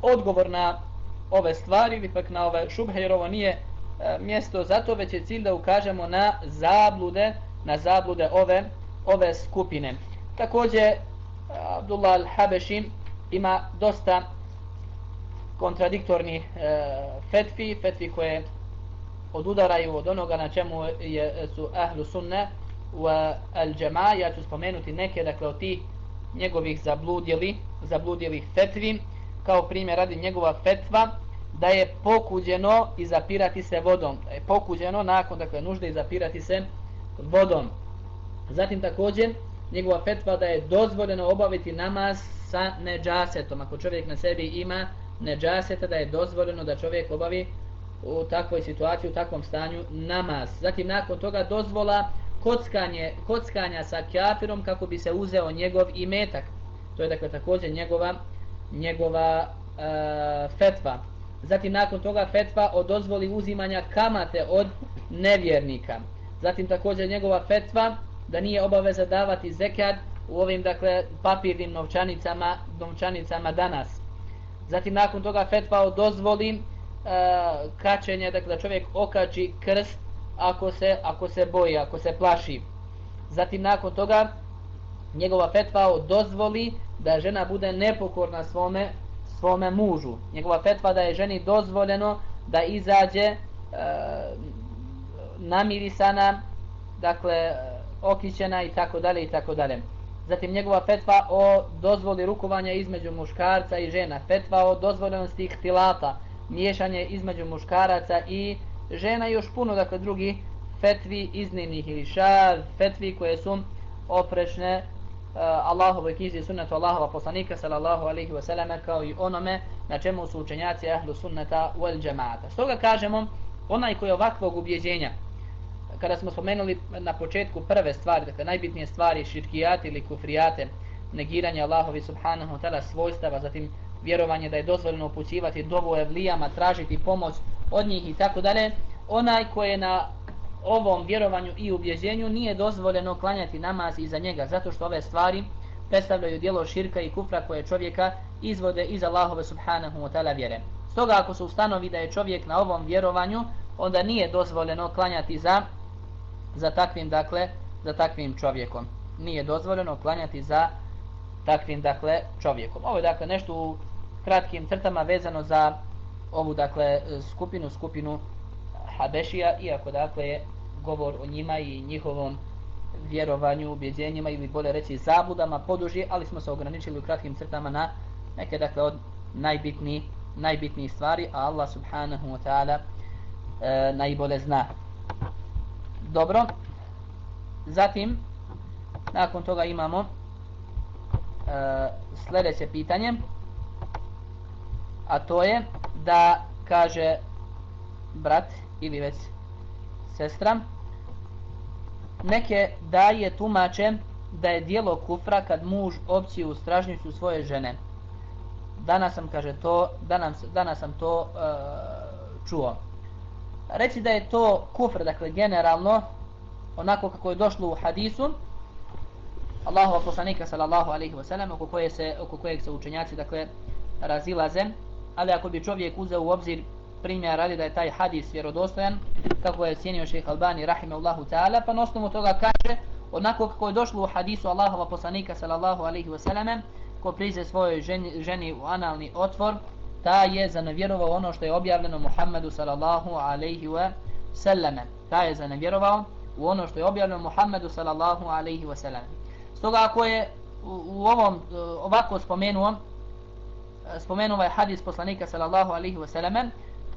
odgovor na ove stvari, ipak na ove šubhe, jer ovo nije E, mjesto zato već je cilj da ukažemo na zablude na zablude ove ove skupine. Također e, Abdullah al-Habeši ima dosta kontradiktorni e, fetvi fetvi koje odudaraju od onoga na čemu je, su ahlu sunne u al-đama ja ću spomenuti neke dakle od tih njegovih zabludjeli zabludjelih fetvi. Kao primjer radi njegova fetva da je pokuđeno i zapirati se vodom. Da je pokuđeno nakon dakle, nužde i zapirati se vodom. Zatim također njegova fetva da je dozvoljeno obaviti namaz sa neđasetom. Ako čovjek na sebi ima neđaseta da je dozvoljeno da čovjek obavi u takvoj situaciji, u takvom stanju namaz. Zatim nakon toga dozvola kockanje, kockanja sa kjafirom kako bi se uzeo njegov imetak. To je dakle također njegova, njegova e, fetva. Zatim nakon toga fetva o dozvoli uzimanja kamate od nevjernika. Zatim također njegova fetva da nije obaveza davati zekat u ovim dakle papirnim novčanicama, novčanicama danas. Zatim nakon toga fetva o dozvoli e, kačenja, dakle da čovjek okači krst ako se, ako se boji, ako se plaši. Zatim nakon toga njegova fetva dozvoli da žena bude nepokorna svome svome mužu. Njegova fetva da je ženi dozvoljeno da izađe e, namirisana, dakle okićena i tako dalje i tako dalje. Zatim njegova fetva o dozvoli rukovanja između muškarca i žena. Fetva o dozvoljenosti ihtilata, miješanje između muškaraca i žena i još puno dakle drugi fetvi iznimnih ili šar, fetvi koje su oprečne Eh, Allahove knjizi i sunnetu Allahova poslanika sallallahu alaihi wasallam kao i onome na čemu su učenjaci ahlu sunneta wal džemata. Stoga kažemo, onaj koji je ovakvog ubjeđenja, kada smo spomenuli na početku prve stvari, dakle najbitnije stvari, širkijate ili kufrijate, negiranje Allahovi subhanahu ta'ala svojstava, zatim vjerovanje da je dozvoljeno upućivati dovoje vlijama, tražiti pomoć od njih i tako dalje, onaj koji je na ovom vjerovanju i ubjeđenju nije dozvoljeno klanjati namaz iza njega, zato što ove stvari predstavljaju dijelo širka i kufra koje čovjeka izvode iz Allahove subhanahu wa ta'ala vjere. Stoga ako se ustanovi da je čovjek na ovom vjerovanju, onda nije dozvoljeno klanjati za za takvim dakle za takvim čovjekom. Nije dozvoljeno klanjati za takvim dakle čovjekom. Ovo je dakle nešto u kratkim crtama vezano za ovu dakle skupinu skupinu Habešija, iako dakle je govor o njima i njihovom vjerovanju, ubjeđenjima ili bolje reći zabudama poduži, ali smo se ograničili u kratkim crtama na neke dakle od najbitnijih najbitniji stvari, a Allah subhanahu wa ta'ala e, najbolje zna. Dobro. Zatim, nakon toga imamo e, sljedeće pitanje, a to je da kaže brat ili već sestra, neke daje tumače da je dijelo kufra kad muž opći u stražnicu svoje žene. Danas sam, kaže to, danas, danas sam to e, čuo. Reći da je to kufr, dakle generalno, onako kako je došlo u hadisu, Allahova poslanika sallallahu alejhi ve sellem oko, koje se, oko kojeg se učenjaci dakle, razilaze, ali ako bi čovjek uzeo u obzir primjer radi da je taj hadis vjerodostojan, kako je cijenio šeheh Albani rahimahullahu ta'ala, pa na osnovu toga kaže, onako kako je došlo u hadisu Allahova poslanika sallallahu alaihi wasallam, ko prize svojoj ženi, ženi u analni otvor, ta je zanavjerovao ono što je objavljeno Muhammedu sallallahu alaihi wasallam. Ta je zanavjerovao u ono što je objavljeno Muhammedu sallallahu alaihi wasallam. Stoga ako je u, u ovom ovako spomenuo, spomenuo je hadis poslanika sallallahu alaihi wasallam,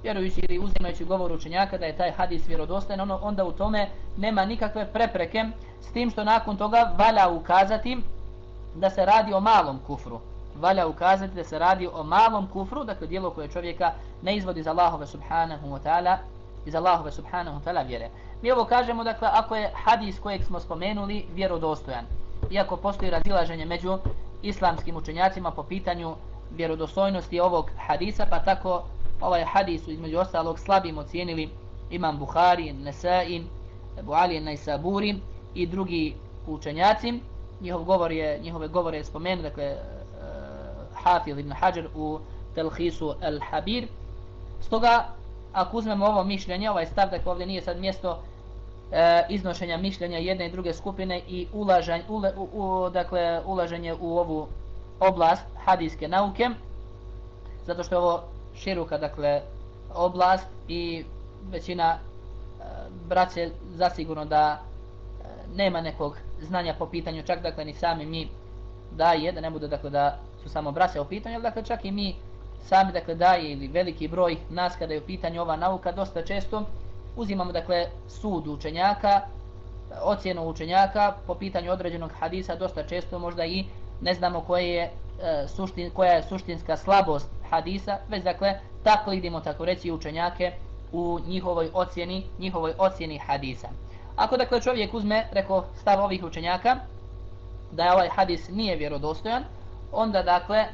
vjerujući ili uzimajući govor učenjaka da je taj hadis vjerodostojan, ono, onda u tome nema nikakve prepreke s tim što nakon toga valja ukazati da se radi o malom kufru. Valja ukazati da se radi o malom kufru, dakle dijelo koje čovjeka ne izvodi za Allahove subhanahu wa ta'ala iz Allahove subhanahu wa ta'ala vjere. Mi ovo kažemo, dakle, ako je hadis kojeg smo spomenuli vjerodostojan, iako postoji razilaženje među islamskim učenjacima po pitanju vjerodostojnosti ovog hadisa, pa tako ovaj hadis između ostalog slabim ocijenili Imam Buhari, Nesa'in, Ebu Ali, Najsaburi i drugi učenjaci. Njihov govor je, njihove govore je spomenu, dakle, uh, Hafiz ibn Hajar u Telhisu al-Habir. Stoga, ako uzmemo ovo mišljenje, ovaj stav, dakle, ovdje nije sad mjesto e, iznošenja mišljenja jedne i druge skupine i ulažanj, ule, u, u, dakle, ulaženje u ovu oblast hadijske nauke, zato što je ovo široka dakle oblast i većina e, braće zasigurno da e, nema nekog znanja po pitanju čak dakle ni sami mi daje da ne bude dakle da su samo braće u pitanju dakle čak i mi sami dakle daje ili veliki broj nas kada je u pitanju ova nauka dosta često uzimamo dakle sud učenjaka ocjenu učenjaka po pitanju određenog hadisa dosta često možda i ne znamo koje je e, suštin, koja je suštinska slabost hadisa, već dakle tako idemo tako reći učenjake u njihovoj ocjeni, njihovoj ocjeni hadisa. Ako dakle čovjek uzme, reko stav ovih učenjaka, da je ovaj hadis nije vjerodostojan, onda dakle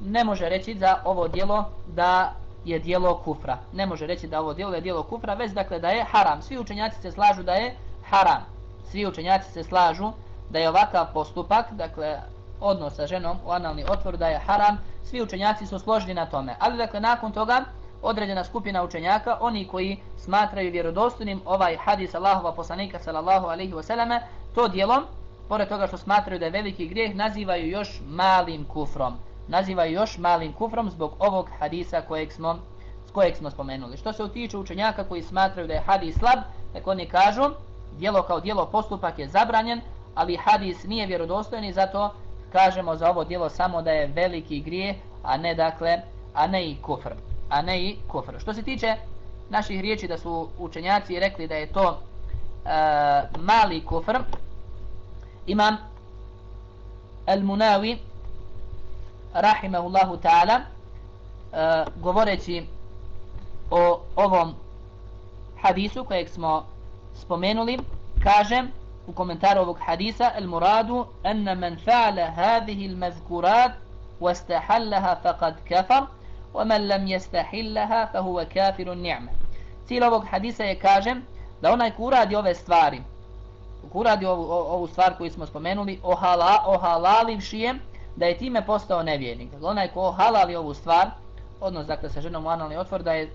ne može reći za ovo dijelo da je dijelo kufra. Ne može reći da ovo dijelo je dijelo kufra, već dakle da je haram. Svi učenjaci se slažu da je haram. Svi učenjaci se slažu da je ovakav postupak, dakle odnos sa ženom u analni otvor da je haram, svi učenjaci su složni na tome. Ali dakle nakon toga određena skupina učenjaka, oni koji smatraju vjerodostojnim ovaj hadis Allahova poslanika sallallahu alaihi wasallam, to dijelom pored toga što smatraju da je veliki grijeh, nazivaju još malim kufrom. Nazivaju još malim kufrom zbog ovog hadisa kojeg smo, kojeg smo spomenuli. Što se utiče učenjaka koji smatraju da je hadis slab, tako oni kažu, dijelo kao dijelo postupak je zabranjen, ali hadis nije vjerodostojan i zato kažemo za ovo djelo samo da je veliki grije, a ne dakle, a ne i kufr. A ne i kufr. Što se tiče naših riječi da su učenjaci rekli da je to e, mali kufr, imam Al-Munawi rahimahullahu ta'ala e, govoreći o ovom hadisu kojeg smo spomenuli kaže u komentaru ovog hadisa el muradu anna man fa'ala hadhihi al mazkurat wastahallaha faqad kafar wa man lam yastahillaha fa huwa kafirun ni'ma. Cilj ovog hadisa je kažem da onaj ko uradi ove stvari ko uradi ovu, ovu stvar koju smo spomenuli ohala, ohalalivši je da je time postao nevjernik. Dakle, onaj ko ohalali ovu stvar odnos dakle sa ženom u analni otvor da je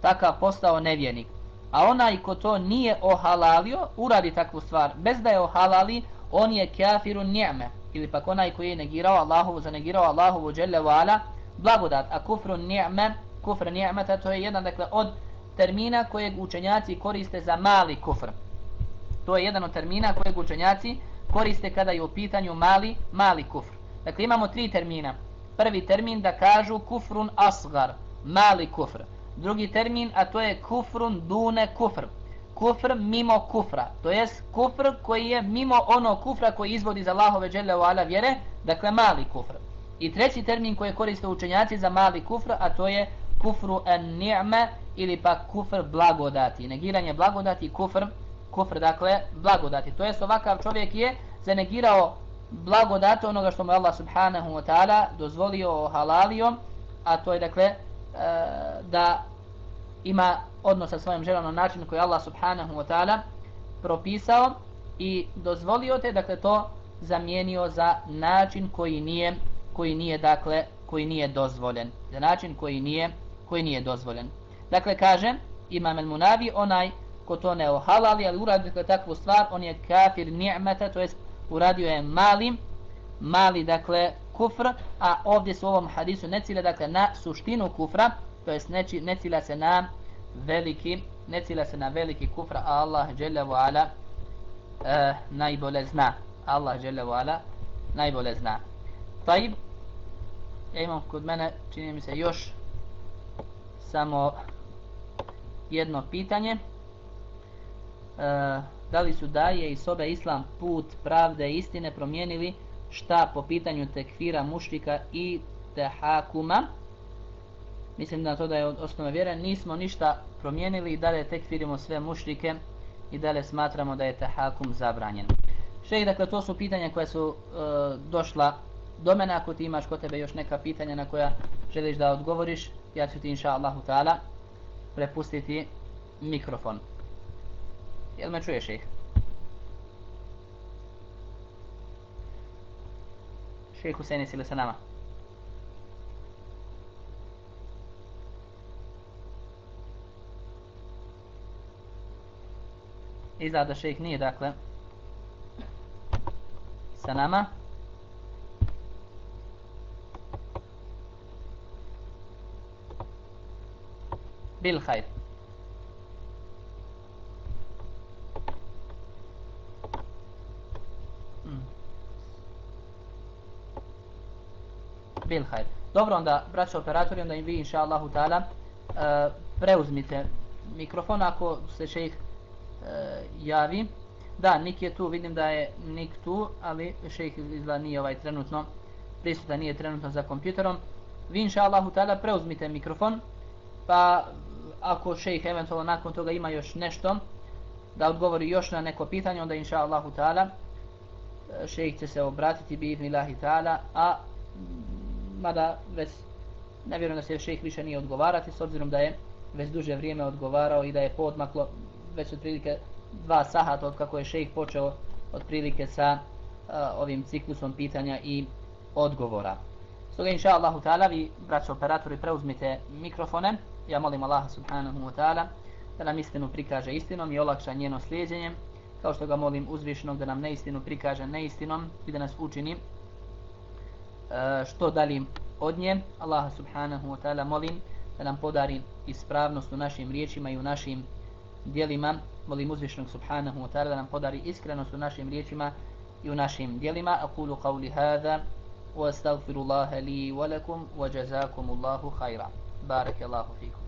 takav postao nevjernik. A onaj ko to nije ohalalio, uradi takvu stvar, bez da je ohalali, on je kafiru njeme. Ili pak onaj koji je negirao Allahovu, zanegirao Allahovu dželle vala, blagodat. A kufru njeme, kufr njemeta, to je jedan dakle, od termina kojeg učenjaci koriste za mali kufr. To je jedan od termina kojeg učenjaci koriste kada je u pitanju mali, mali kufr. Dakle, imamo tri termina. Prvi termin da kažu kufrun asgar, mali kufr drugi termin, a to je kufrun dune kufr. Kufr mimo kufra. To jest kufr koji je mimo ono kufra koji izvodi za Allahove dželle u ala vjere, dakle mali kufr. I treći termin koji koriste učenjaci za mali kufr, a to je kufru en ni'me ili pa kufr blagodati. Negiranje blagodati, kufr, kufr dakle blagodati. To jest ovakav čovjek je zanegirao blagodat onoga što mu Allah subhanahu wa ta'ala dozvolio halalio, a to je dakle E, da ima odnos sa svojom ženom na način koji Allah subhanahu wa ta'ala propisao i dozvolio te dakle to zamijenio za način koji nije koji nije dakle koji nije dozvoljen. Za način koji nije koji nije dozvoljen. Dakle kaže imam el munavi onaj ko to ne ohalali ali uradio dakle, takvu stvar on je kafir ni'meta to jest uradio je malim mali dakle kufr, a ovdje se u ovom hadisu ne cilja dakle na suštinu kufra, to jest ne, ne cilja se na veliki, ne cilja se na veliki kufra, a Allah dželle ve ala e, najbolje zna. Allah dželle ve ala najbolje zna. Tajib, ja imam kod mene, čini mi se još samo jedno pitanje. E, da li su daje i sobe islam put pravde i istine promijenili šta po pitanju tekfira mušlika i tehakuma mislim da to da je od osnova vjera nismo ništa promijenili i dalje tekfirimo sve mušlike i dalje smatramo da je tehakum zabranjen šejh dakle, to su pitanja koja su e, došla do mene, ako ti imaš kod tebe još neka pitanja na koja želiš da odgovoriš, ja ću ti, inša Allahu ta'ala, prepustiti mikrofon. Jel me čuješ šejh? Šejh Husein ili sa nama. Izgleda da šejh nije, dakle, sa nama. Bil hajr. Bil hajr. Dobro onda, braćo operatori, onda im vi, inša Allahu ta'ala, uh, preuzmite mikrofon ako se šejh uh, javi. Da, Nik je tu, vidim da je Nik tu, ali šejh izgleda nije ovaj trenutno prisutan, nije trenutno za kompjuterom. Vi, inša Allahu ta'ala, preuzmite mikrofon, pa ako šejh eventualno nakon toga ima još nešto, da odgovori još na neko pitanje, onda inša Allahu ta'ala, e, šejh će se obratiti bi idnillahi ta'ala, a mada već ne vjerujem da se šejh više nije odgovarati s obzirom da je već duže vrijeme odgovarao i da je podmaklo već otprilike dva sahata od kako je šejh počeo otprilike sa uh, ovim ciklusom pitanja i odgovora. Stoga inša Allahu ta'ala vi, braćo operatori, preuzmite mikrofone. Ja molim Allaha subhanahu wa ta'ala da nam istinu prikaže istinom i olakša njeno slijedjenje kao što ga molim uzvišenog da nam neistinu prikaže neistinom i da nas učini Eh, što dalim od nje. Allah subhanahu wa ta'ala molim da nam podari ispravnost u našim riječima i u našim dijelima. Molim uzvišenog subhanahu wa ta'ala da nam podari iskrenost u našim riječima i u našim dijelima. Aqulu qavli hada wa astagfirullaha li wa lakum wa jazakumullahu khaira. Barakallahu fikum.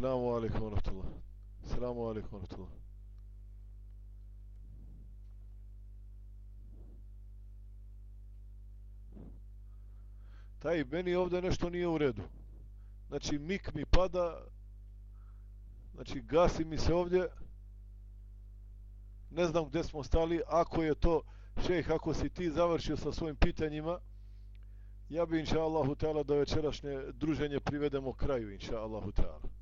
Selamu alaikum rahmatullah. Selamu alaikum rahmatullah. Taj, meni ovdje nešto nije u redu. Znači, mik mi pada, znači, gasi mi se ovdje, ne znam gdje smo stali, ako je to, šejh, ako si ti završio sa svojim pitanjima, ja bi, inša Allahu Teala, do večerašnje druženje privedemo kraju, inša Allahu Teala.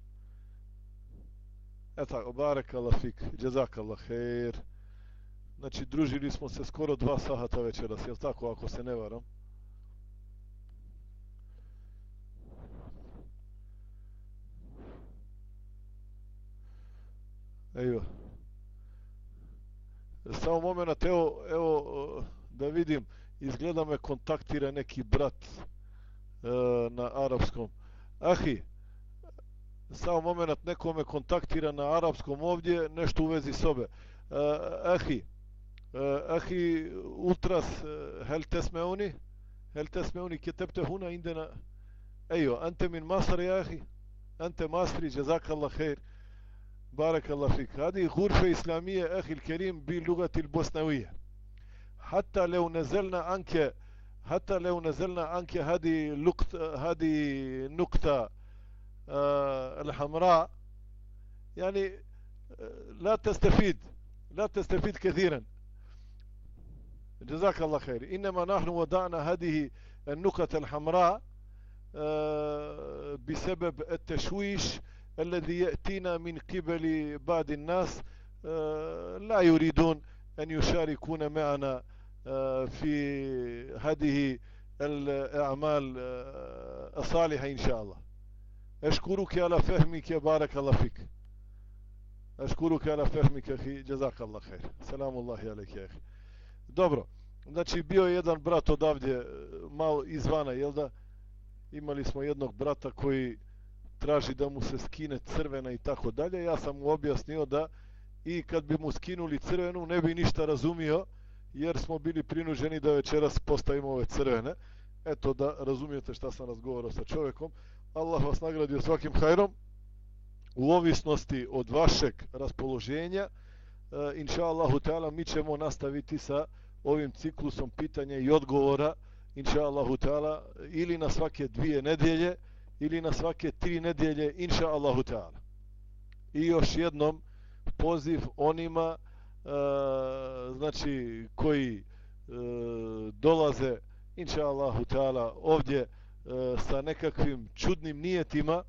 Eta, obarek Allah fik, džezak Allah khair. Znači, družili smo se skoro dva sahata večeras, jel tako, ako se ne varam? Evo. Samo moment, evo, evo, da vidim, izgleda me kontaktira neki brat e, na arapskom. Ahi, samo moment neko me kontaktira na arapskom ovdje nešto u vezi sobe uh, ahi uh, ahi ultras uh, hel tesmeuni hel tesmeuni ketebte huna indena ejo ante min masar ja ahi ante masri jazakallah khair بارك الله فيك هذه غرفة إسلامية أخي الكريم باللغة البوسنوية حتى لو نزلنا عنك حتى لو نزلنا عنك هذه نقطة هذه نقطة آه، الحمراء. يعني آه، لا تستفيد لا تستفيد كثيرا. جزاك الله خير. إنما نحن وضعنا هذه النقط الحمراء آه، بسبب التشويش الذي يأتينا من قبل بعض الناس لا يريدون أن يشاركون معنا في هذه الأعمال الصالحة إن شاء الله. Eškuruke ala fehmike barak alafik. Eškuruke ala fehmike hi djezak allahir. Selamullahi aleke. Dobro, znači bio je jedan brat odavdje, e, malo izvana, jel da? Imali smo jednog brata koji traži da mu se skine crvena i tako dalje. Ja sam mu objasnio da i kad bi mu skinuli crvenu ne bi ništa razumio jer smo bili prinuženi da večeras postavimo ove crvene. Eto da razumijete šta sam razgovarao sa čovjekom. Allah vas nagradio svakim hajrom u ovisnosti od vašeg raspoloženja e, inša Allahu ta'ala mi ćemo nastaviti sa ovim ciklusom pitanja i odgovora inša Allahu ta'ala ili na svake dvije nedjelje ili na svake tri nedjelje inša Allahu ta'ala. I još jednom poziv onima e, znači koji e, dolaze inša Allahu ta'ala ovdje E, sa nekakvim čudnim nijetima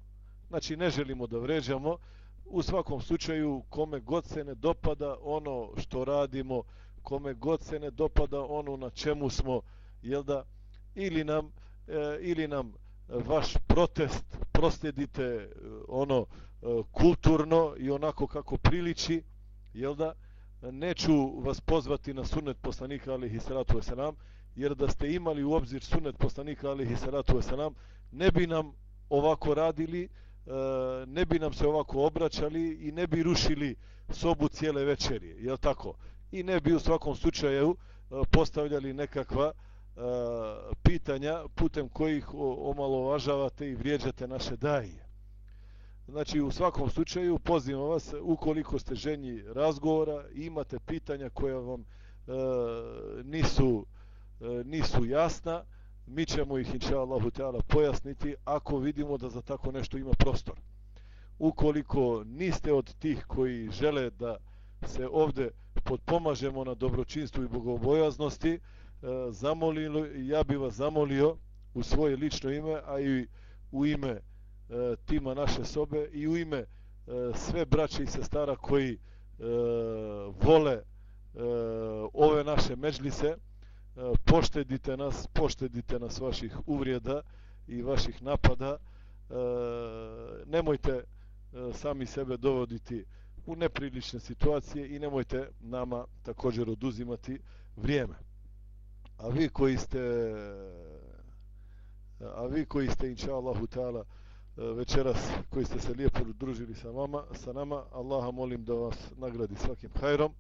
znači ne želimo da vređamo. U svakom slučaju kome god se ne dopada ono što radimo kome god se ne dopada ono na čemu smo jel da ili nam e, ili nam vaš protest proslijedite e, ono e, kulturno i onako kako priliči jel da neću vas pozvati na sunnet poslanika alihi salatu wasalam jer da ste imali u obzir sunet poslanika alihi salatu wasalam ne bi nam ovako radili e, ne bi nam se ovako obraćali i ne bi rušili sobu cijele večeri jel tako i ne bi u svakom slučaju e, postavljali nekakva e, pitanja putem kojih omalovažavate i vrijeđate naše daje. Znači, u svakom slučaju, pozivam vas, ukoliko ste ženji razgovora imate pitanja koja vam e, nisu, e, E, nisu jasna, mi ćemo ih, inša Allahu Teala, pojasniti ako vidimo da za tako nešto ima prostor. Ukoliko niste od tih koji žele da se ovde podpomažemo na dobročinstvu i bogobojaznosti, e, zamolilo, ja bi vas zamolio u svoje lično ime, a i u ime e, tima naše sobe i u ime sve braće i sestara koji vole ove naše međlise E, poštedite nas poštedite nas vaših uvrijeda i vaših napada e, nemojte e, sami sebe dovoditi u neprilične situacije i nemojte nama također oduzimati vrijeme a vi koji ste a vi koji ste inša Allahu ta'ala večeras koji ste se lijepo družili sa, mama, sa nama. Allaha molim da vas nagradi svakim hajrom.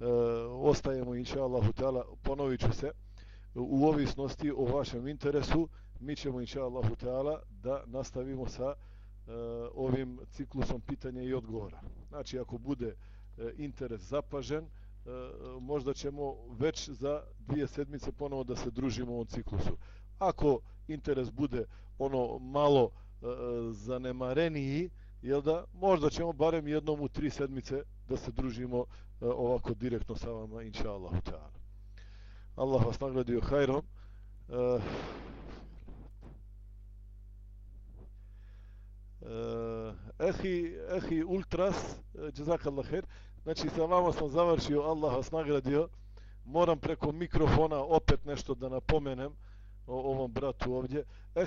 E, ostajemo, inša Allahu Teala, ponovit ću se, u ovisnosti o vašem interesu, mi ćemo, inša Allahu Teala da nastavimo sa e, ovim ciklusom pitanja i odgovora. Znači, ako bude e, interes zapažen, e, možda ćemo već za dvije sedmice ponovo da se družimo u ovom ciklusu. Ako interes bude ono malo zanemareniji, jel da, možda ćemo barem jednom u tri sedmice da se družimo E, ovako direktno sa vama, inša Allah. Allah vas nagradio hajrom. Uh, uh, ehi, ehi ultras, džezak Allah her, znači sa vama sam završio, Allah vas nagradio, moram preko mikrofona opet nešto da napomenem o ovom bratu ovdje. Ehi